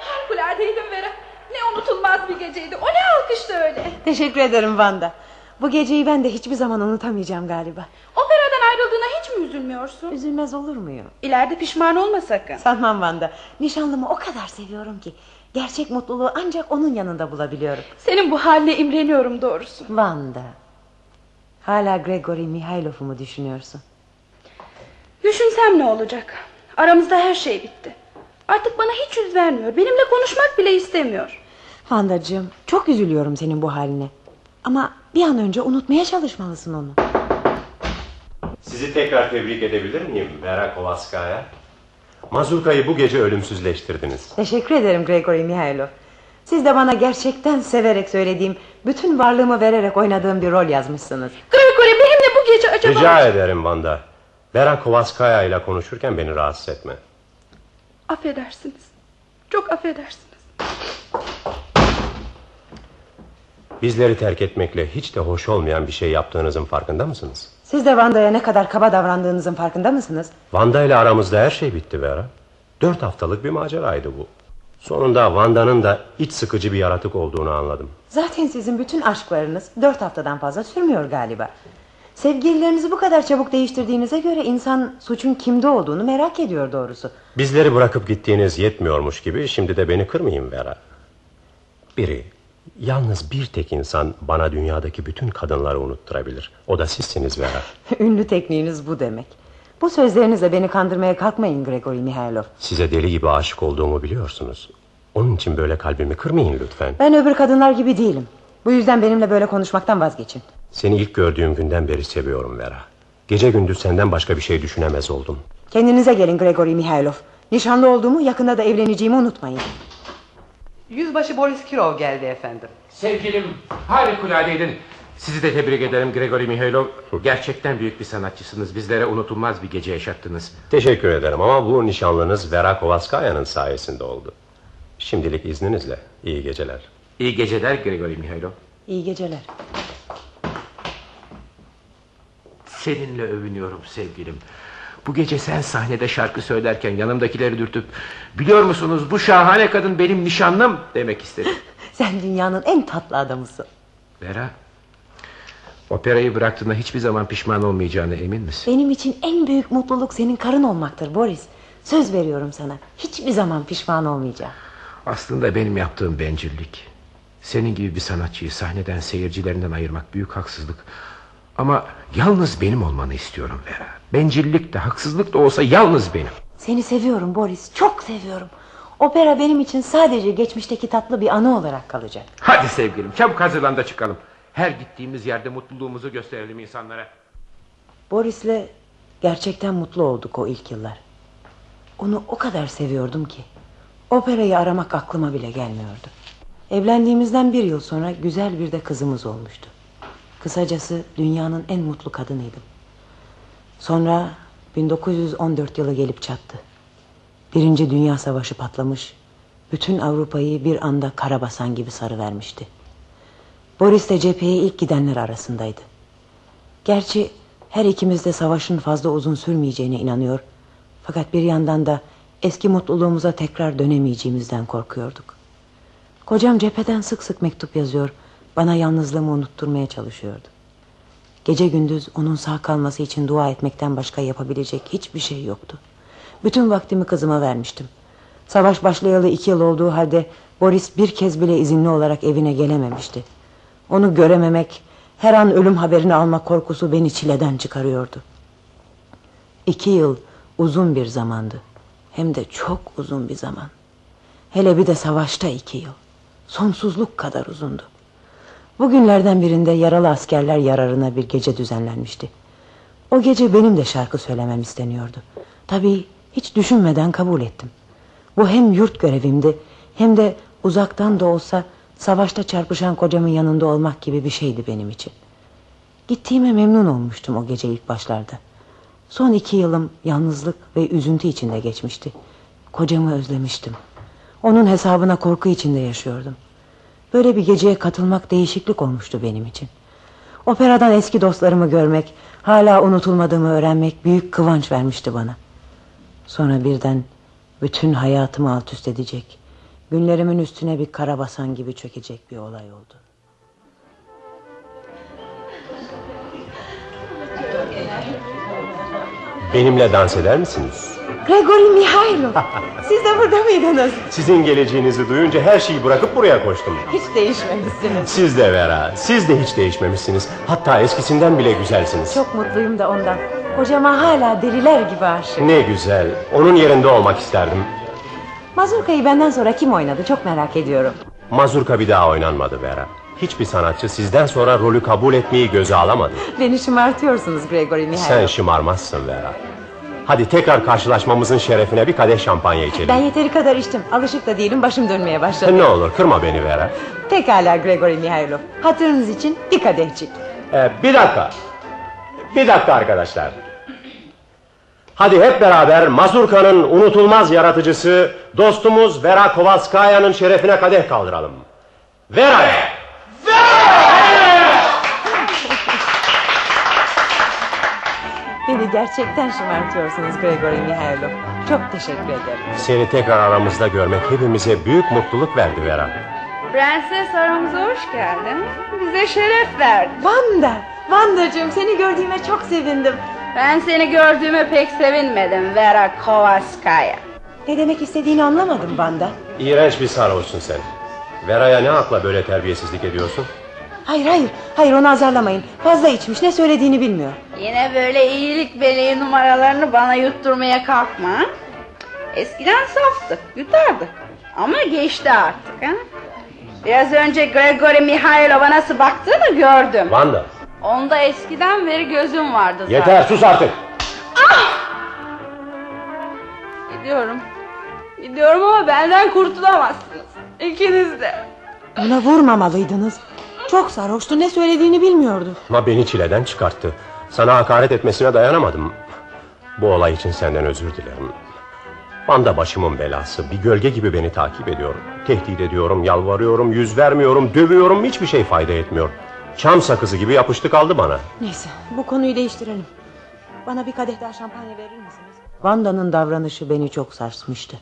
Harikuladeydim Vera. Ne unutulmaz bir geceydi. O ne alkıştı öyle. Teşekkür ederim Vanda. Bu geceyi ben de hiçbir zaman unutamayacağım galiba. Mi üzülmüyorsun? Üzülmez olur muyum? İleride pişman olma sakın. Sanmam Vanda. Nişanlımı o kadar seviyorum ki. Gerçek mutluluğu ancak onun yanında bulabiliyorum. Senin bu haline imreniyorum doğrusu. Vanda. Hala Gregory Mihailov'u mu düşünüyorsun? Düşünsem ne olacak? Aramızda her şey bitti. Artık bana hiç yüz vermiyor. Benimle konuşmak bile istemiyor. Vandacığım çok üzülüyorum senin bu haline. Ama bir an önce unutmaya çalışmalısın onu. Sizi tekrar tebrik edebilir miyim Vera Kovaskaya? Mazurka'yı bu gece ölümsüzleştirdiniz. Teşekkür ederim Gregory Mihailov. Siz de bana gerçekten severek söylediğim, bütün varlığımı vererek oynadığım bir rol yazmışsınız. Gregory benimle bu gece acaba... Rica ederim Vanda. Vera Kovaskaya ile konuşurken beni rahatsız etme. Affedersiniz. Çok affedersiniz. Bizleri terk etmekle hiç de hoş olmayan bir şey yaptığınızın farkında mısınız? Siz de Wanda'ya ne kadar kaba davrandığınızın farkında mısınız? Vanda ile aramızda her şey bitti Vera. Dört haftalık bir maceraydı bu. Sonunda Vanda'nın da iç sıkıcı bir yaratık olduğunu anladım. Zaten sizin bütün aşklarınız dört haftadan fazla sürmüyor galiba. Sevgililerinizi bu kadar çabuk değiştirdiğinize göre insan suçun kimde olduğunu merak ediyor doğrusu. Bizleri bırakıp gittiğiniz yetmiyormuş gibi şimdi de beni kırmayın Vera. Biri, yalnız bir tek insan bana dünyadaki bütün kadınları unutturabilir. O da sizsiniz Vera. Ünlü tekniğiniz bu demek. Bu sözlerinizle beni kandırmaya kalkmayın Gregory Mihailov. Size deli gibi aşık olduğumu biliyorsunuz. Onun için böyle kalbimi kırmayın lütfen. Ben öbür kadınlar gibi değilim. Bu yüzden benimle böyle konuşmaktan vazgeçin. Seni ilk gördüğüm günden beri seviyorum Vera. Gece gündüz senden başka bir şey düşünemez oldum. Kendinize gelin Gregory Mihailov. Nişanlı olduğumu yakında da evleneceğimi unutmayın. Yüzbaşı Boris Kirov geldi efendim. Sevgilim harikuladeydin. Sizi de tebrik ederim Gregory Mihailov. Gerçekten büyük bir sanatçısınız. Bizlere unutulmaz bir gece yaşattınız. Teşekkür ederim ama bu nişanlınız Vera Kovaskaya'nın sayesinde oldu. Şimdilik izninizle iyi geceler. İyi geceler Gregory Mihailov. İyi geceler. Seninle övünüyorum sevgilim. Bu gece sen sahnede şarkı söylerken yanımdakileri dürtüp... ...biliyor musunuz bu şahane kadın benim nişanlım demek istedim. Sen dünyanın en tatlı adamısın. Vera, operayı bıraktığında hiçbir zaman pişman olmayacağına emin misin? Benim için en büyük mutluluk senin karın olmaktır Boris. Söz veriyorum sana. Hiçbir zaman pişman olmayacağım. Aslında benim yaptığım bencillik. Senin gibi bir sanatçıyı sahneden seyircilerinden ayırmak büyük haksızlık. Ama yalnız benim olmanı istiyorum Vera. Bencillik de haksızlık da olsa yalnız benim. Seni seviyorum Boris. Çok seviyorum. Opera benim için sadece geçmişteki tatlı bir anı olarak kalacak. Hadi sevgilim çabuk hazırlan da çıkalım. Her gittiğimiz yerde mutluluğumuzu gösterelim insanlara. Boris'le gerçekten mutlu olduk o ilk yıllar. Onu o kadar seviyordum ki. Operayı aramak aklıma bile gelmiyordu. Evlendiğimizden bir yıl sonra güzel bir de kızımız olmuştu. Kısacası dünyanın en mutlu kadınıydım. Sonra 1914 yılı gelip çattı. Birinci Dünya Savaşı patlamış. Bütün Avrupa'yı bir anda kara basan gibi sarıvermişti. Boris de cepheye ilk gidenler arasındaydı. Gerçi her ikimiz de savaşın fazla uzun sürmeyeceğine inanıyor. Fakat bir yandan da eski mutluluğumuza tekrar dönemeyeceğimizden korkuyorduk. Kocam cepheden sık sık mektup yazıyor. Bana yalnızlığımı unutturmaya çalışıyordu. Gece gündüz onun sağ kalması için dua etmekten başka yapabilecek hiçbir şey yoktu. Bütün vaktimi kızıma vermiştim. Savaş başlayalı iki yıl olduğu halde Boris bir kez bile izinli olarak evine gelememişti. Onu görememek, her an ölüm haberini almak korkusu beni çileden çıkarıyordu. İki yıl uzun bir zamandı. Hem de çok uzun bir zaman. Hele bir de savaşta iki yıl. Sonsuzluk kadar uzundu. Bugünlerden birinde yaralı askerler yararına bir gece düzenlenmişti. O gece benim de şarkı söylemem isteniyordu. Tabii hiç düşünmeden kabul ettim. Bu hem yurt görevimdi hem de uzaktan da olsa savaşta çarpışan kocamın yanında olmak gibi bir şeydi benim için. Gittiğime memnun olmuştum o gece ilk başlarda. Son iki yılım yalnızlık ve üzüntü içinde geçmişti. Kocamı özlemiştim. Onun hesabına korku içinde yaşıyordum. Böyle bir geceye katılmak değişiklik olmuştu benim için. Operadan eski dostlarımı görmek, hala unutulmadığımı öğrenmek büyük kıvanç vermişti bana. Sonra birden bütün hayatımı alt üst edecek, günlerimin üstüne bir karabasan gibi çökecek bir olay oldu. Benimle dans eder misiniz? Gregory Mihailov, siz de burada mıydınız? Sizin geleceğinizi duyunca her şeyi bırakıp buraya koştum. Hiç değişmemişsiniz. Siz de Vera, siz de hiç değişmemişsiniz. Hatta eskisinden bile güzelsiniz. Çok mutluyum da ondan. Kocama hala deliler gibi aşık. Ne güzel, onun yerinde olmak isterdim. Mazurka'yı benden sonra kim oynadı çok merak ediyorum. Mazurka bir daha oynanmadı Vera. Hiçbir sanatçı sizden sonra rolü kabul etmeyi göze alamadı. Beni şımartıyorsunuz Gregory Mihailov. Sen şımarmazsın Vera. Hadi tekrar karşılaşmamızın şerefine bir kadeh şampanya içelim. Ben yeteri kadar içtim. Alışık da değilim. Başım dönmeye başladı. Ne olur kırma beni Vera. Pekala Gregory Mihailov. Hatırınız için bir kadehçik. Ee, bir dakika. Bir dakika arkadaşlar. Hadi hep beraber Mazurka'nın unutulmaz yaratıcısı dostumuz Vera Kovalskaya'nın şerefine kadeh kaldıralım. Vera'ya! Beni gerçekten şımartıyorsunuz Gregory Mihailov. Çok teşekkür ederim. Seni tekrar aramızda görmek hepimize büyük mutluluk verdi Vera. Prenses aramıza hoş geldin. Bize şeref verdin. Vanda, Vandacığım seni gördüğüme çok sevindim. Ben seni gördüğüme pek sevinmedim Vera Kovaskaya. Ne demek istediğini anlamadım Vanda. İğrenç bir sarhoşsun sen. Vera'ya ne akla böyle terbiyesizlik ediyorsun? Hayır hayır, hayır onu azarlamayın. Fazla içmiş ne söylediğini bilmiyor. Yine böyle iyilik beleği numaralarını bana yutturmaya kalkma. Eskiden saftık, yutardık. Ama geçti artık. Ha? Biraz önce Gregory Mihailov'a nasıl baktığını gördüm. Vanda Onda eskiden beri gözüm vardı zaten. yeter sus artık. Gidiyorum. Gidiyorum ama benden kurtulamazsınız. İkiniz de. Ona vurmamalıydınız. Çok sarhoştu ne söylediğini bilmiyordu. Ama beni çileden çıkarttı. Sana hakaret etmesine dayanamadım. Bu olay için senden özür dilerim. Vanda başımın belası. Bir gölge gibi beni takip ediyor. Tehdit ediyorum, yalvarıyorum, yüz vermiyorum, dövüyorum. Hiçbir şey fayda etmiyor. Çam sakızı gibi yapıştı kaldı bana. Neyse bu konuyu değiştirelim. Bana bir kadeh daha şampanya verir misiniz? Vanda'nın davranışı beni çok sarsmıştı.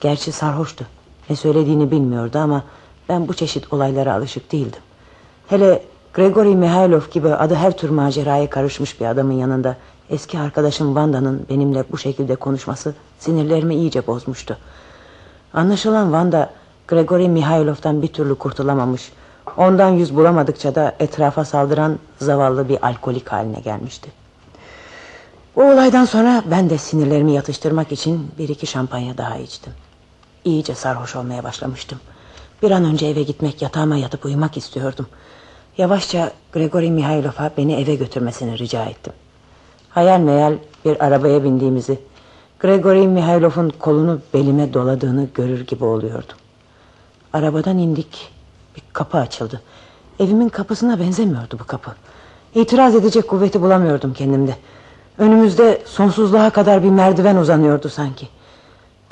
Gerçi sarhoştu. Ne söylediğini bilmiyordu ama ben bu çeşit olaylara alışık değildim. Hele Gregory Mihailov gibi adı her tür maceraya karışmış bir adamın yanında eski arkadaşım Vanda'nın benimle bu şekilde konuşması sinirlerimi iyice bozmuştu. Anlaşılan Vanda Gregory Mihailov'dan bir türlü kurtulamamış. Ondan yüz bulamadıkça da etrafa saldıran zavallı bir alkolik haline gelmişti. Bu olaydan sonra ben de sinirlerimi yatıştırmak için bir iki şampanya daha içtim. İyice sarhoş olmaya başlamıştım. Bir an önce eve gitmek yatağıma yatıp uyumak istiyordum. Yavaşça Gregory Mihailov'a beni eve götürmesini rica ettim. Hayal meyal bir arabaya bindiğimizi, Gregory Mihailov'un kolunu belime doladığını görür gibi oluyordum. Arabadan indik, bir kapı açıldı. Evimin kapısına benzemiyordu bu kapı. İtiraz edecek kuvveti bulamıyordum kendimde. Önümüzde sonsuzluğa kadar bir merdiven uzanıyordu sanki.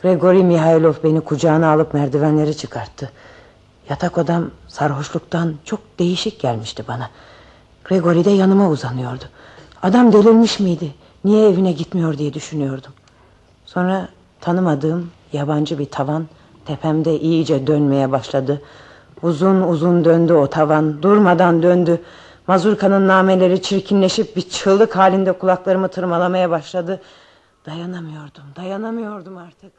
Gregory Mihailov beni kucağına alıp merdivenleri çıkarttı. Yatak odam sarhoşluktan çok değişik gelmişti bana. Gregory de yanıma uzanıyordu. Adam delirmiş miydi? Niye evine gitmiyor diye düşünüyordum. Sonra tanımadığım yabancı bir tavan tepemde iyice dönmeye başladı. Uzun uzun döndü o tavan, durmadan döndü. Mazurkanın nameleri çirkinleşip bir çığlık halinde kulaklarımı tırmalamaya başladı. Dayanamıyordum, dayanamıyordum artık.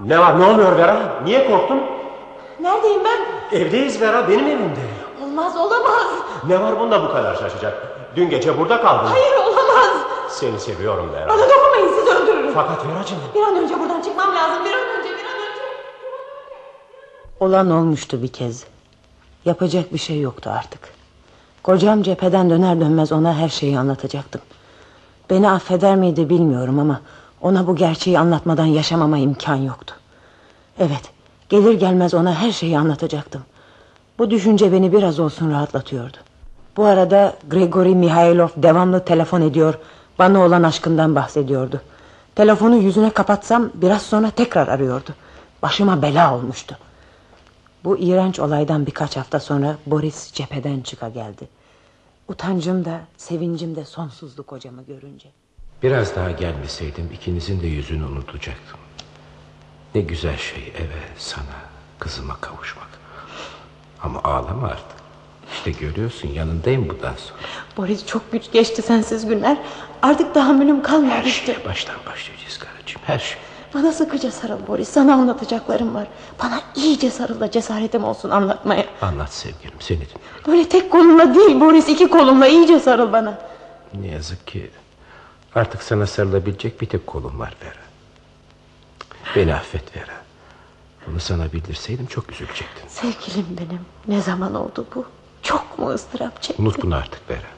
Ne var ne oluyor Vera? Niye korktun? Neredeyim ben? Evdeyiz Vera benim evimde. Olmaz, olamaz. Ne var bunda bu kadar şaşacak? Dün gece burada kaldın. Hayır, olamaz. Seni seviyorum Vera. Bana dokunmayın, sizi öldürürüm. Fakat Veracığım. Bir an önce buradan çıkmam lazım, bir an önce, bir an önce. Olan olmuştu bir kez. Yapacak bir şey yoktu artık. Kocam cepheden döner dönmez ona her şeyi anlatacaktım. Beni affeder miydi bilmiyorum ama ona bu gerçeği anlatmadan yaşamama imkan yoktu. Evet, gelir gelmez ona her şeyi anlatacaktım. Bu düşünce beni biraz olsun rahatlatıyordu. Bu arada Gregory Mihailov devamlı telefon ediyor, bana olan aşkından bahsediyordu. Telefonu yüzüne kapatsam biraz sonra tekrar arıyordu. Başıma bela olmuştu. Bu iğrenç olaydan birkaç hafta sonra Boris cepheden çıka geldi. Utancım da sevincim de sonsuzdu kocamı görünce. Biraz daha gelmeseydim ikinizin de yüzünü unutacaktım. Ne güzel şey eve, sana, kızıma kavuşmak. Ama ağlama artık. İşte görüyorsun yanındayım bundan sonra. Boris çok güç geçti sensiz günler. Artık tahammülüm kalmamıştı. Her şeye baştan başlayacağız karıcığım her şey. Bana sıkıca sarıl Boris. Sana anlatacaklarım var. Bana iyice sarıl da cesaretim olsun anlatmaya. Anlat sevgilim seni dinliyorum. Böyle tek kolumla değil Boris iki kolumla iyice sarıl bana. Ne yazık ki artık sana sarılabilecek bir tek kolum var Vera. Beni affet Vera. Bunu sana bildirseydim çok üzülecektin. Sevgilim benim. Ne zaman oldu bu? Çok mu ıstırap çektim? Unut bunu artık Vera.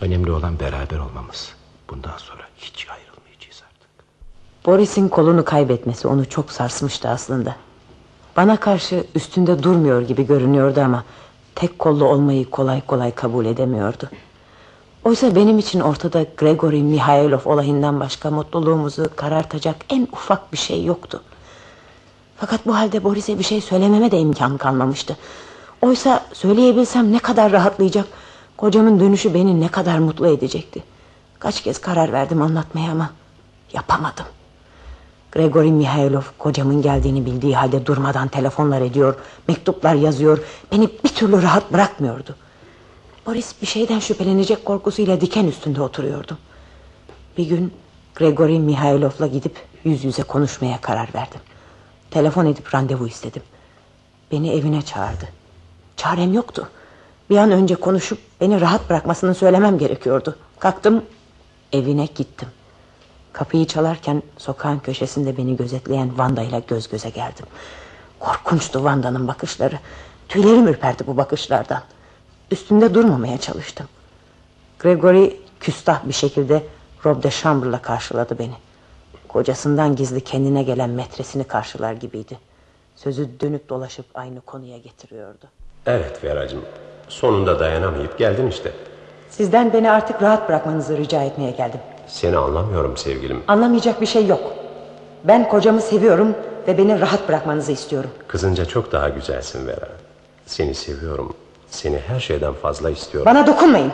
Önemli olan beraber olmamız. Bundan sonra hiç ayrılmayacağız artık. Boris'in kolunu kaybetmesi onu çok sarsmıştı aslında. Bana karşı üstünde durmuyor gibi görünüyordu ama... ...tek kollu olmayı kolay kolay kabul edemiyordu. Oysa benim için ortada Gregory Mihailov olayından başka mutluluğumuzu karartacak en ufak bir şey yoktu. Fakat bu halde Boris'e bir şey söylememe de imkan kalmamıştı. Oysa söyleyebilsem ne kadar rahatlayacak, kocamın dönüşü beni ne kadar mutlu edecekti. Kaç kez karar verdim anlatmaya ama yapamadım. Gregory Mihailov kocamın geldiğini bildiği halde durmadan telefonlar ediyor, mektuplar yazıyor, beni bir türlü rahat bırakmıyordu. Boris bir şeyden şüphelenecek korkusuyla diken üstünde oturuyordum. Bir gün Gregory Mihailov'la gidip yüz yüze konuşmaya karar verdim. Telefon edip randevu istedim. Beni evine çağırdı. Çarem yoktu. Bir an önce konuşup beni rahat bırakmasını söylemem gerekiyordu. Kalktım, evine gittim. Kapıyı çalarken sokağın köşesinde beni gözetleyen Vanda ile göz göze geldim. Korkunçtu Vanda'nın bakışları. Tüylerim ürperdi bu bakışlardan. Üstünde durmamaya çalıştım. Gregory küstah bir şekilde Rob de Chamber'la karşıladı beni. Kocasından gizli kendine gelen metresini karşılar gibiydi. Sözü dönüp dolaşıp aynı konuya getiriyordu. Evet Veracığım. Sonunda dayanamayıp geldin işte. Sizden beni artık rahat bırakmanızı rica etmeye geldim. Seni anlamıyorum sevgilim. Anlamayacak bir şey yok. Ben kocamı seviyorum ve beni rahat bırakmanızı istiyorum. Kızınca çok daha güzelsin Vera. Seni seviyorum. Seni her şeyden fazla istiyorum. Bana dokunmayın.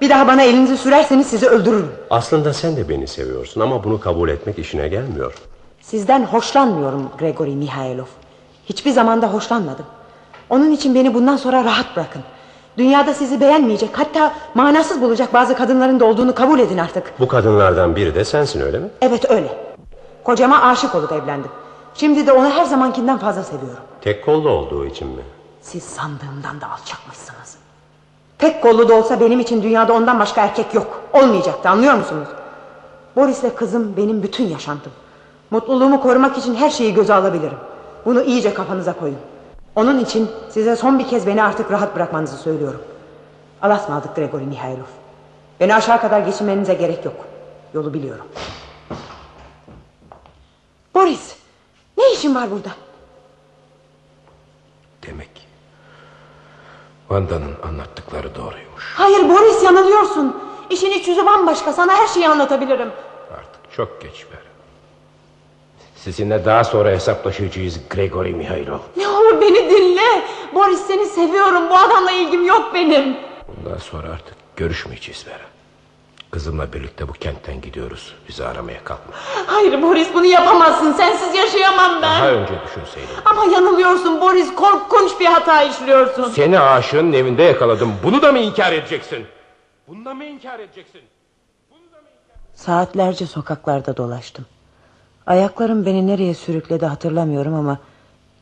Bir daha bana elinizi sürerseniz sizi öldürürüm. Aslında sen de beni seviyorsun ama bunu kabul etmek işine gelmiyor. Sizden hoşlanmıyorum Gregory Mihailov. Hiçbir zamanda hoşlanmadım. Onun için beni bundan sonra rahat bırakın. Dünyada sizi beğenmeyecek hatta manasız bulacak bazı kadınların da olduğunu kabul edin artık. Bu kadınlardan biri de sensin öyle mi? Evet öyle. Kocama aşık olup evlendim. Şimdi de onu her zamankinden fazla seviyorum. Tek kollu olduğu için mi? Siz sandığımdan da alçakmışsınız. Tek kollu da olsa benim için dünyada ondan başka erkek yok. Olmayacaktı anlıyor musunuz? Boris'le kızım benim bütün yaşantım. Mutluluğumu korumak için her şeyi göze alabilirim. Bunu iyice kafanıza koyun. Onun için size son bir kez beni artık rahat bırakmanızı söylüyorum. Alasmadık Gregory Mihailov. Beni aşağı kadar geçinmenize gerek yok. Yolu biliyorum. Boris, ne işin var burada? Demek Vanda'nın anlattıkları doğruymuş. Hayır Boris yanılıyorsun. İşin iç yüzü bambaşka. Sana her şeyi anlatabilirim. Artık çok geç ver. Sizinle daha sonra hesaplaşacağız Gregory Mihailov. Ne olur beni dinle. Boris seni seviyorum. Bu adamla ilgim yok benim. Bundan sonra artık görüşmeyeceğiz Vera. Kızımla birlikte bu kentten gidiyoruz. Bizi aramaya kalkma. Hayır Boris bunu yapamazsın. Sensiz yaşayamam ben. Daha önce düşünseydin. Ama yanılıyorsun Boris. Korkunç bir hata işliyorsun. Seni aşığın evinde yakaladım. Bunu da mı inkar edeceksin? Bunu da mı inkar edeceksin? Saatlerce sokaklarda dolaştım. Ayaklarım beni nereye sürükledi hatırlamıyorum ama...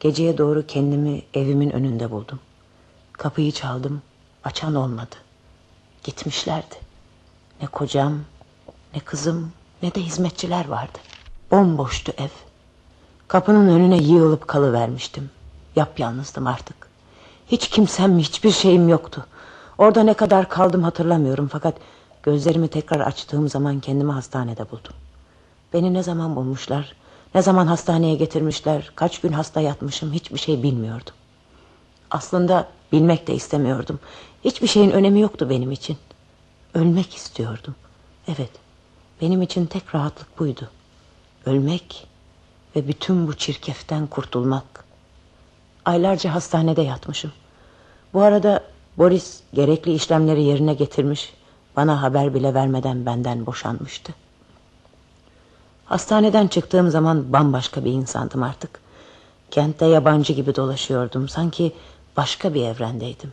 ...geceye doğru kendimi evimin önünde buldum. Kapıyı çaldım. Açan olmadı. Gitmişlerdi. Ne kocam, ne kızım, ne de hizmetçiler vardı. Bomboştu ev. Kapının önüne yığılıp kalıvermiştim. Yapyalnızdım artık. Hiç kimsem, hiçbir şeyim yoktu. Orada ne kadar kaldım hatırlamıyorum fakat... ...gözlerimi tekrar açtığım zaman kendimi hastanede buldum. Beni ne zaman bulmuşlar, ne zaman hastaneye getirmişler... ...kaç gün hasta yatmışım hiçbir şey bilmiyordum. Aslında bilmek de istemiyordum. Hiçbir şeyin önemi yoktu benim için. Ölmek istiyordum. Evet, benim için tek rahatlık buydu. Ölmek ve bütün bu çirkeften kurtulmak. Aylarca hastanede yatmışım. Bu arada Boris gerekli işlemleri yerine getirmiş... ...bana haber bile vermeden benden boşanmıştı. Hastaneden çıktığım zaman bambaşka bir insandım artık. Kentte yabancı gibi dolaşıyordum. Sanki başka bir evrendeydim.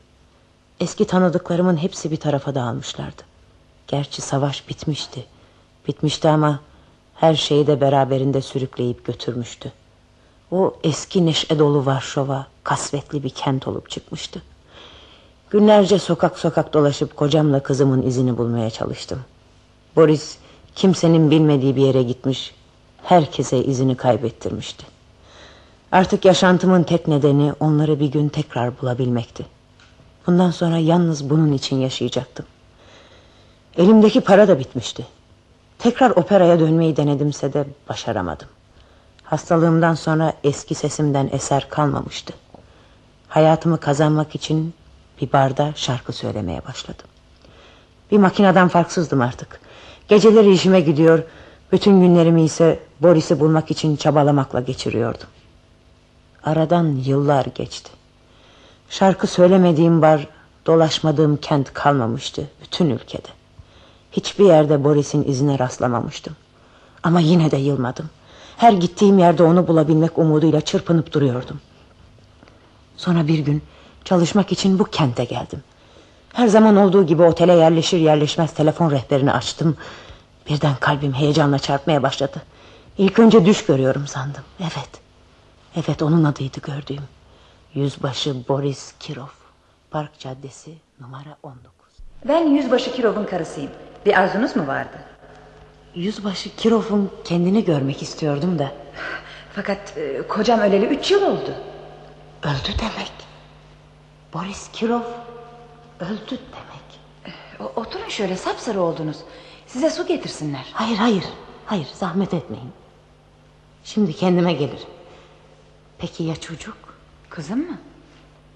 Eski tanıdıklarımın hepsi bir tarafa dağılmışlardı. Gerçi savaş bitmişti. Bitmişti ama her şeyi de beraberinde sürükleyip götürmüştü. O eski neşe dolu Varşova kasvetli bir kent olup çıkmıştı. Günlerce sokak sokak dolaşıp kocamla kızımın izini bulmaya çalıştım. Boris kimsenin bilmediği bir yere gitmiş, herkese izini kaybettirmişti. Artık yaşantımın tek nedeni onları bir gün tekrar bulabilmekti. Bundan sonra yalnız bunun için yaşayacaktım. Elimdeki para da bitmişti. Tekrar operaya dönmeyi denedimse de başaramadım. Hastalığımdan sonra eski sesimden eser kalmamıştı. Hayatımı kazanmak için bir barda şarkı söylemeye başladım. Bir makineden farksızdım artık. Geceleri işime gidiyor, bütün günlerimi ise Boris'i bulmak için çabalamakla geçiriyordum. Aradan yıllar geçti. Şarkı söylemediğim bar, dolaşmadığım kent kalmamıştı bütün ülkede. Hiçbir yerde Boris'in izine rastlamamıştım. Ama yine de yılmadım. Her gittiğim yerde onu bulabilmek umuduyla çırpınıp duruyordum. Sonra bir gün çalışmak için bu kente geldim. Her zaman olduğu gibi otele yerleşir yerleşmez telefon rehberini açtım. Birden kalbim heyecanla çarpmaya başladı. İlk önce düş görüyorum sandım. Evet. Evet onun adıydı gördüğüm. Yüzbaşı Boris Kirov. Park Caddesi numara 19. Ben Yüzbaşı Kirov'un karısıyım. Bir arzunuz mu vardı? Yüzbaşı Kirov'un kendini görmek istiyordum da. Fakat e, kocam öleli üç yıl oldu. Öldü demek. Boris Kirov öldü demek. O, oturun şöyle sapsarı oldunuz. Size su getirsinler. Hayır hayır. Hayır zahmet etmeyin. Şimdi kendime gelirim. Peki ya çocuk? Kızım mı?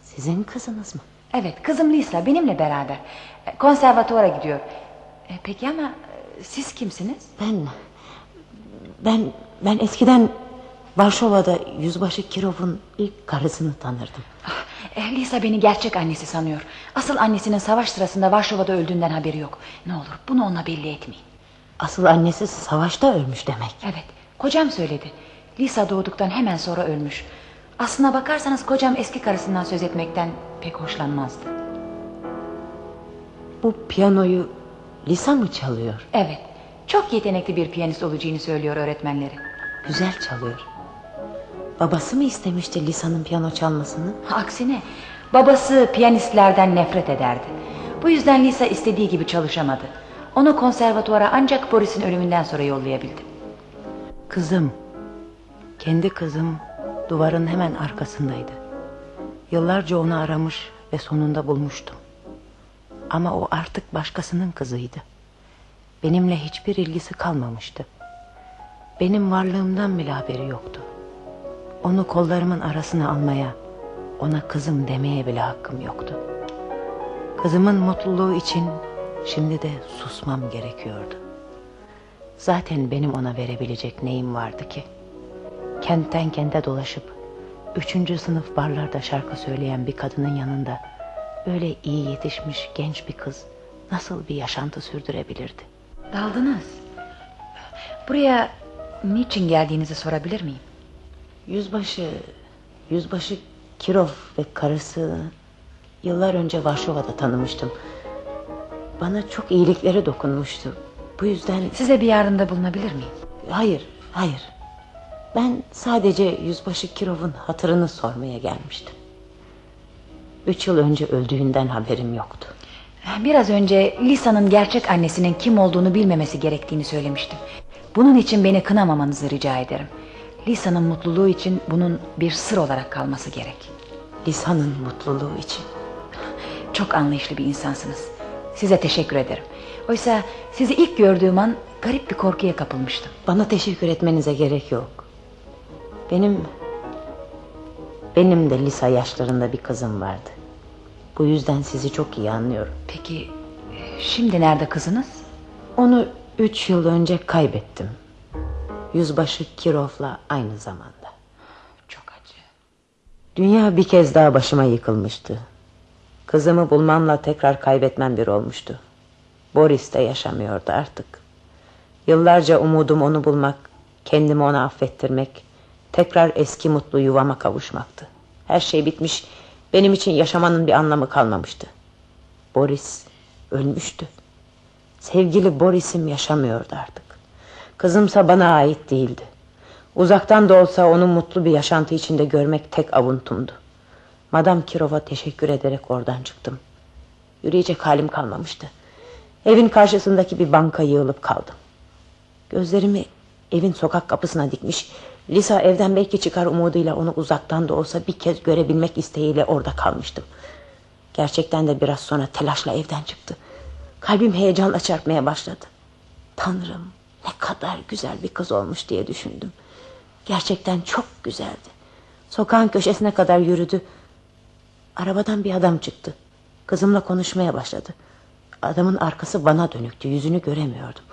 Sizin kızınız mı? Evet kızım Lisa benimle beraber. E, Konservatuvara gidiyor. E, peki ama e, siz kimsiniz? Ben... Ben ben eskiden Varşova'da Yüzbaşı Kirov'un ilk karısını tanırdım. E, Lisa beni gerçek annesi sanıyor. Asıl annesinin savaş sırasında Varşova'da öldüğünden haberi yok. Ne olur bunu ona belli etmeyin. Asıl annesi savaşta ölmüş demek. Evet kocam söyledi. Lisa doğduktan hemen sonra ölmüş. Aslına bakarsanız kocam eski karısından söz etmekten pek hoşlanmazdı. Bu piyanoyu Lisa mı çalıyor? Evet. Çok yetenekli bir piyanist olacağını söylüyor öğretmenleri. Güzel çalıyor. Babası mı istemişti Lisa'nın piyano çalmasını? Aksine babası piyanistlerden nefret ederdi. Bu yüzden Lisa istediği gibi çalışamadı. Onu konservatuvara ancak Boris'in ölümünden sonra yollayabildi. Kızım, kendi kızım duvarın hemen arkasındaydı. Yıllarca onu aramış ve sonunda bulmuştum. Ama o artık başkasının kızıydı. Benimle hiçbir ilgisi kalmamıştı. Benim varlığımdan bile haberi yoktu. Onu kollarımın arasına almaya, ona kızım demeye bile hakkım yoktu. Kızımın mutluluğu için şimdi de susmam gerekiyordu. Zaten benim ona verebilecek neyim vardı ki? Kentten kente dolaşıp üçüncü sınıf barlarda şarkı söyleyen bir kadının yanında öyle iyi yetişmiş genç bir kız nasıl bir yaşantı sürdürebilirdi? Daldınız. Buraya niçin geldiğinizi sorabilir miyim? Yüzbaşı, yüzbaşı Kirov ve karısı yıllar önce Varşova'da tanımıştım. Bana çok iyilikleri dokunmuştu. Bu yüzden... Size bir yardımda bulunabilir miyim? Hayır, hayır. Ben sadece yüzbaşı Kirov'un hatırını sormaya gelmiştim. Üç yıl önce öldüğünden haberim yoktu. Biraz önce Lisa'nın gerçek annesinin kim olduğunu bilmemesi gerektiğini söylemiştim. Bunun için beni kınamamanızı rica ederim. Lisa'nın mutluluğu için bunun bir sır olarak kalması gerek. Lisa'nın mutluluğu için. Çok anlayışlı bir insansınız. Size teşekkür ederim. Oysa sizi ilk gördüğüm an garip bir korkuya kapılmıştım. Bana teşekkür etmenize gerek yok. Benim... Benim de Lisa yaşlarında bir kızım vardı. Bu yüzden sizi çok iyi anlıyorum. Peki şimdi nerede kızınız? Onu üç yıl önce kaybettim. Yüzbaşı Kirov'la aynı zamanda. Çok acı. Dünya bir kez daha başıma yıkılmıştı. Kızımı bulmamla tekrar kaybetmem bir olmuştu. Boris de yaşamıyordu artık. Yıllarca umudum onu bulmak, kendimi ona affettirmek, tekrar eski mutlu yuvama kavuşmaktı. Her şey bitmiş, benim için yaşamanın bir anlamı kalmamıştı. Boris ölmüştü. Sevgili Boris'im yaşamıyordu artık. Kızımsa bana ait değildi. Uzaktan da olsa onu mutlu bir yaşantı içinde görmek tek avuntumdu. Madam Kirov'a teşekkür ederek oradan çıktım. Yürüyecek halim kalmamıştı. Evin karşısındaki bir banka yığılıp kaldım. Gözlerimi evin sokak kapısına dikmiş, Lisa evden belki çıkar umuduyla onu uzaktan da olsa bir kez görebilmek isteğiyle orada kalmıştım. Gerçekten de biraz sonra telaşla evden çıktı. Kalbim heyecanla çarpmaya başladı. Tanrım ne kadar güzel bir kız olmuş diye düşündüm. Gerçekten çok güzeldi. Sokağın köşesine kadar yürüdü. Arabadan bir adam çıktı. Kızımla konuşmaya başladı. Adamın arkası bana dönüktü. Yüzünü göremiyordum.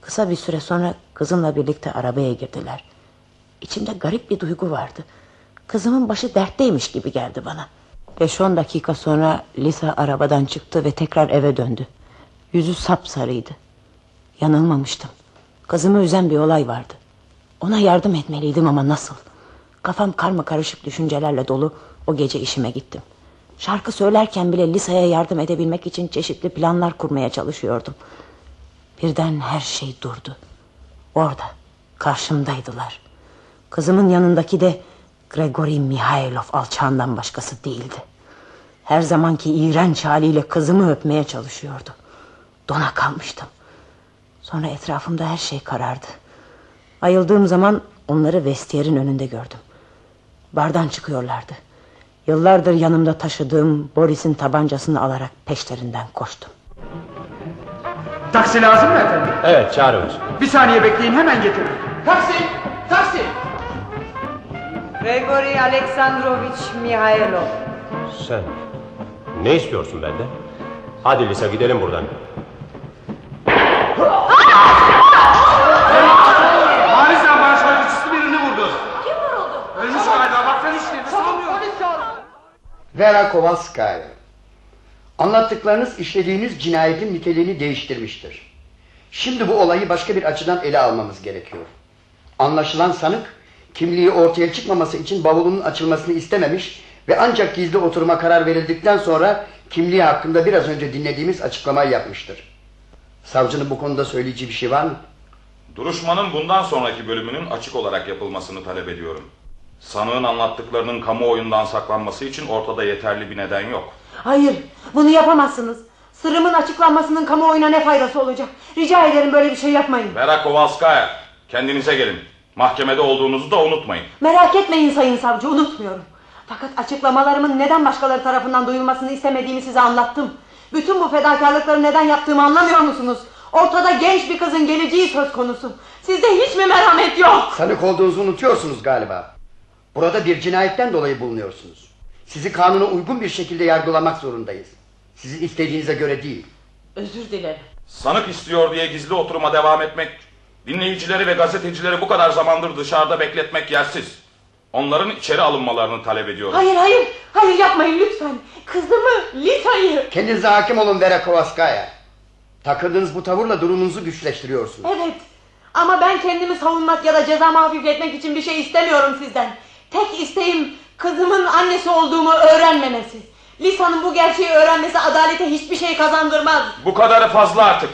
Kısa bir süre sonra kızımla birlikte arabaya girdiler. İçimde garip bir duygu vardı. Kızımın başı dertteymiş gibi geldi bana. Beş on dakika sonra Lisa arabadan çıktı ve tekrar eve döndü. Yüzü sapsarıydı. Yanılmamıştım. Kızımı üzen bir olay vardı. Ona yardım etmeliydim ama nasıl? Kafam karma karışık düşüncelerle dolu o gece işime gittim. Şarkı söylerken bile Lisa'ya yardım edebilmek için çeşitli planlar kurmaya çalışıyordum. Birden her şey durdu. Orada, karşımdaydılar. Kızımın yanındaki de Grigori Mihailov alçağından başkası değildi. Her zamanki iğrenç haliyle kızımı öpmeye çalışıyordu. Dona kalmıştım. Sonra etrafımda her şey karardı. Ayıldığım zaman onları vestiyerin önünde gördüm. Bardan çıkıyorlardı. Yıllardır yanımda taşıdığım Boris'in tabancasını alarak peşlerinden koştum. Taksi lazım mı efendim? Evet çağırıyoruz. Bir saniye bekleyin hemen getiririm. Taksi! Taksi! Grigori Aleksandrovich Mihailov. Sen ne istiyorsun benden? Hadi Lisa gidelim buradan. Maalesef başarıcısı birini vurdu. Kim vuruldu? Ölmüş galiba bak sen işte sanmıyorum. Vera Kowalskaya. Anlattıklarınız işlediğiniz cinayetin niteliğini değiştirmiştir. Şimdi bu olayı başka bir açıdan ele almamız gerekiyor. Anlaşılan sanık kimliği ortaya çıkmaması için bavulunun açılmasını istememiş ve ancak gizli oturuma karar verildikten sonra kimliği hakkında biraz önce dinlediğimiz açıklamayı yapmıştır. Savcının bu konuda söyleyeceği bir şey var mı? Duruşmanın bundan sonraki bölümünün açık olarak yapılmasını talep ediyorum. Sanığın anlattıklarının kamuoyundan saklanması için ortada yeterli bir neden yok. Hayır, bunu yapamazsınız. Sırrımın açıklanmasının kamuoyuna ne faydası olacak? Rica ederim böyle bir şey yapmayın. Vera Kowalskaya, kendinize gelin. Mahkemede olduğunuzu da unutmayın. Merak etmeyin sayın savcı, unutmuyorum. Fakat açıklamalarımın neden başkaları tarafından duyulmasını istemediğimi size anlattım. Bütün bu fedakarlıkları neden yaptığımı anlamıyor musunuz? Ortada genç bir kızın geleceği söz konusu. Sizde hiç mi merhamet yok? Sanık olduğunuzu unutuyorsunuz galiba. Burada bir cinayetten dolayı bulunuyorsunuz. Sizi kanuna uygun bir şekilde yargılamak zorundayız. Sizin istediğinize göre değil. Özür dilerim. Sanık istiyor diye gizli oturuma devam etmek, dinleyicileri ve gazetecileri bu kadar zamandır dışarıda bekletmek yersiz. Onların içeri alınmalarını talep ediyorum. Hayır hayır, hayır yapmayın lütfen. Kızımı, Lita'yı. Kendinize hakim olun Vera Kowalskaya. Takındığınız bu tavırla durumunuzu güçleştiriyorsunuz. Evet ama ben kendimi savunmak ya da cezamı hafifletmek için bir şey istemiyorum sizden. Tek isteğim kızımın annesi olduğumu öğrenmemesi. Lisa'nın bu gerçeği öğrenmesi adalete hiçbir şey kazandırmaz. Bu kadarı fazla artık.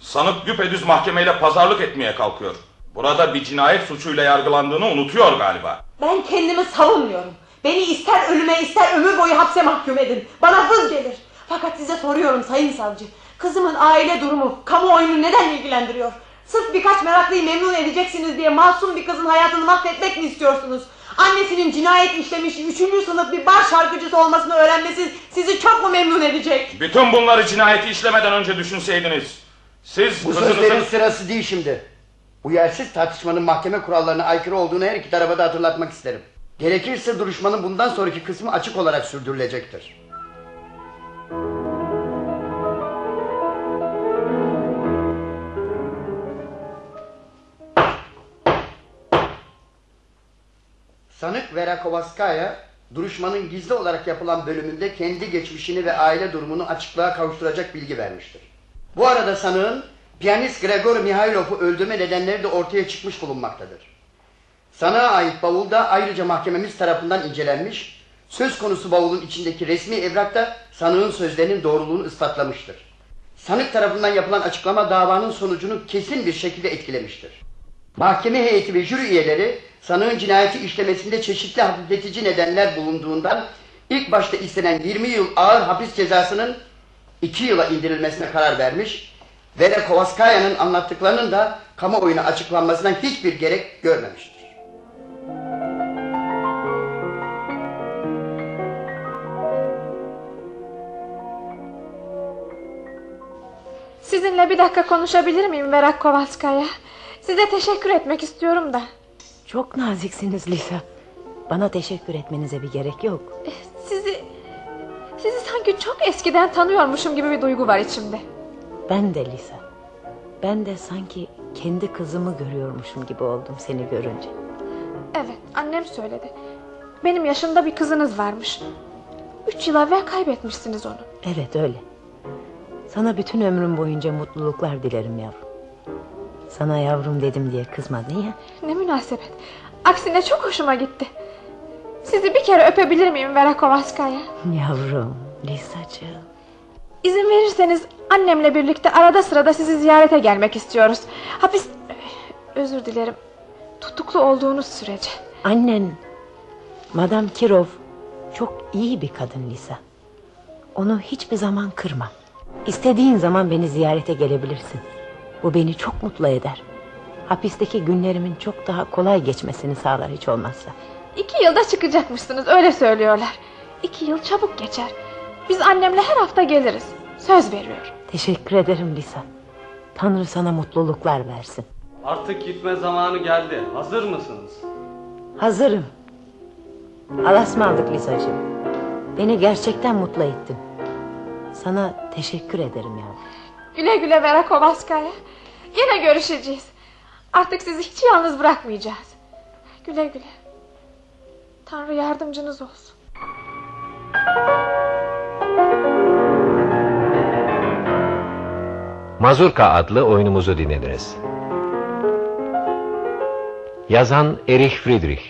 Sanık düpedüz mahkemeyle pazarlık etmeye kalkıyor. Burada bir cinayet suçuyla yargılandığını unutuyor galiba. Ben kendimi savunmuyorum. Beni ister ölüme ister ömür boyu hapse mahkum edin. Bana vız gelir. Fakat size soruyorum sayın savcı. Kızımın aile durumu kamuoyunu neden ilgilendiriyor? Sırf birkaç meraklıyı memnun edeceksiniz diye masum bir kızın hayatını mahvetmek mi istiyorsunuz? Annesinin cinayet işlemiş üçüncü sınıf bir bar şarkıcısı olmasını öğrenmesi sizi çok mu memnun edecek? Bütün bunları cinayeti işlemeden önce düşünseydiniz. Siz Bu kızınızın... sözlerin sırası değil şimdi. Bu yersiz tartışmanın mahkeme kurallarına aykırı olduğunu her iki tarafa da hatırlatmak isterim. Gerekirse duruşmanın bundan sonraki kısmı açık olarak sürdürülecektir. Sanık Vera Kowalskaya duruşmanın gizli olarak yapılan bölümünde kendi geçmişini ve aile durumunu açıklığa kavuşturacak bilgi vermiştir. Bu arada sanığın piyanist Gregor Mihailov'u öldürme nedenleri de ortaya çıkmış bulunmaktadır. Sanığa ait bavul da ayrıca mahkememiz tarafından incelenmiş, söz konusu bavulun içindeki resmi evrak da sanığın sözlerinin doğruluğunu ispatlamıştır. Sanık tarafından yapılan açıklama davanın sonucunu kesin bir şekilde etkilemiştir. Mahkeme heyeti ve jüri üyeleri sanığın cinayeti işlemesinde çeşitli hafifletici nedenler bulunduğundan ilk başta istenen 20 yıl ağır hapis cezasının iki yıla indirilmesine karar vermiş. Vera Kovaskaya'nın anlattıklarının da kamuoyuna açıklanmasına hiçbir gerek görmemiştir. Sizinle bir dakika konuşabilir miyim Vera Kovaskaya? Size teşekkür etmek istiyorum da. Çok naziksiniz Lisa. Bana teşekkür etmenize bir gerek yok. Sizi sizi sanki çok eskiden tanıyormuşum gibi bir duygu var içimde. Ben de Lisa. Ben de sanki kendi kızımı görüyormuşum gibi oldum seni görünce. Evet annem söyledi. Benim yaşımda bir kızınız varmış. Üç yıl evvel kaybetmişsiniz onu. Evet öyle. Sana bütün ömrüm boyunca mutluluklar dilerim yavrum. Sana yavrum dedim diye kızmadın ya. Ne münasebet. Aksine çok hoşuma gitti. Sizi bir kere öpebilir miyim Vera Kovalskaya? Yavrum Lisacığım. İzin verirseniz annemle birlikte arada sırada sizi ziyarete gelmek istiyoruz. Hapis... Özür dilerim. Tutuklu olduğunuz sürece. Annen Madame Kirov çok iyi bir kadın Lisa. Onu hiçbir zaman kırma. İstediğin zaman beni ziyarete gelebilirsin. Bu beni çok mutlu eder. Hapisteki günlerimin çok daha kolay geçmesini sağlar hiç olmazsa. İki yılda çıkacakmışsınız öyle söylüyorlar. İki yıl çabuk geçer. Biz annemle her hafta geliriz. Söz veriyorum. Teşekkür ederim Lisa. Tanrı sana mutluluklar versin. Artık gitme zamanı geldi. Hazır mısınız? Hazırım. Alasmaldık Lisacığım. Beni gerçekten mutlu ettin. Sana teşekkür ederim yavrum. Güle güle Vera Kovalskaya. Yine görüşeceğiz. Artık sizi hiç yalnız bırakmayacağız. Güle güle. Tanrı yardımcınız olsun. Mazurka adlı oyunumuzu dinlediniz. Yazan Erich Friedrich,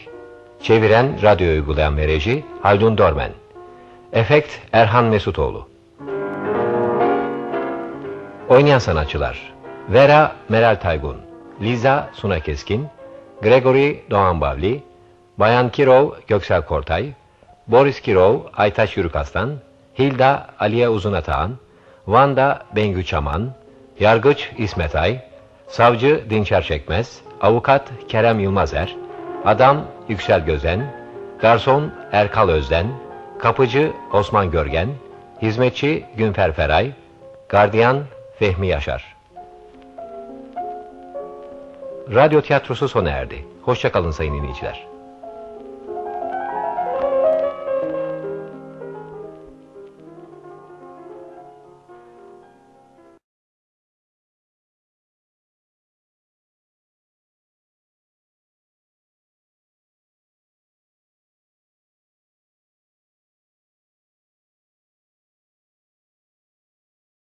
çeviren radyo uygulayan ve reji Haldun Dormen, efekt Erhan Mesutoğlu. Oynayan sanatçılar Vera Meral Taygun, Liza Suna Keskin, Gregory Doğan Bavli, Bayan Kirov Göksel Kortay, Boris Kirov Aytaç Yürükaslan, Hilda Aliye Uzunatağan, Vanda Bengü Çaman, Yargıç İsmet Ay, Savcı Dinçer Çekmez, Avukat Kerem Yılmazer, Adam Yüksel Gözen, Garson Erkal Özden, Kapıcı Osman Görgen, Hizmetçi Günfer Feray, Gardiyan Fehmi Yaşar. Radyo tiyatrosu sona erdi. Hoşçakalın sayın dinleyiciler.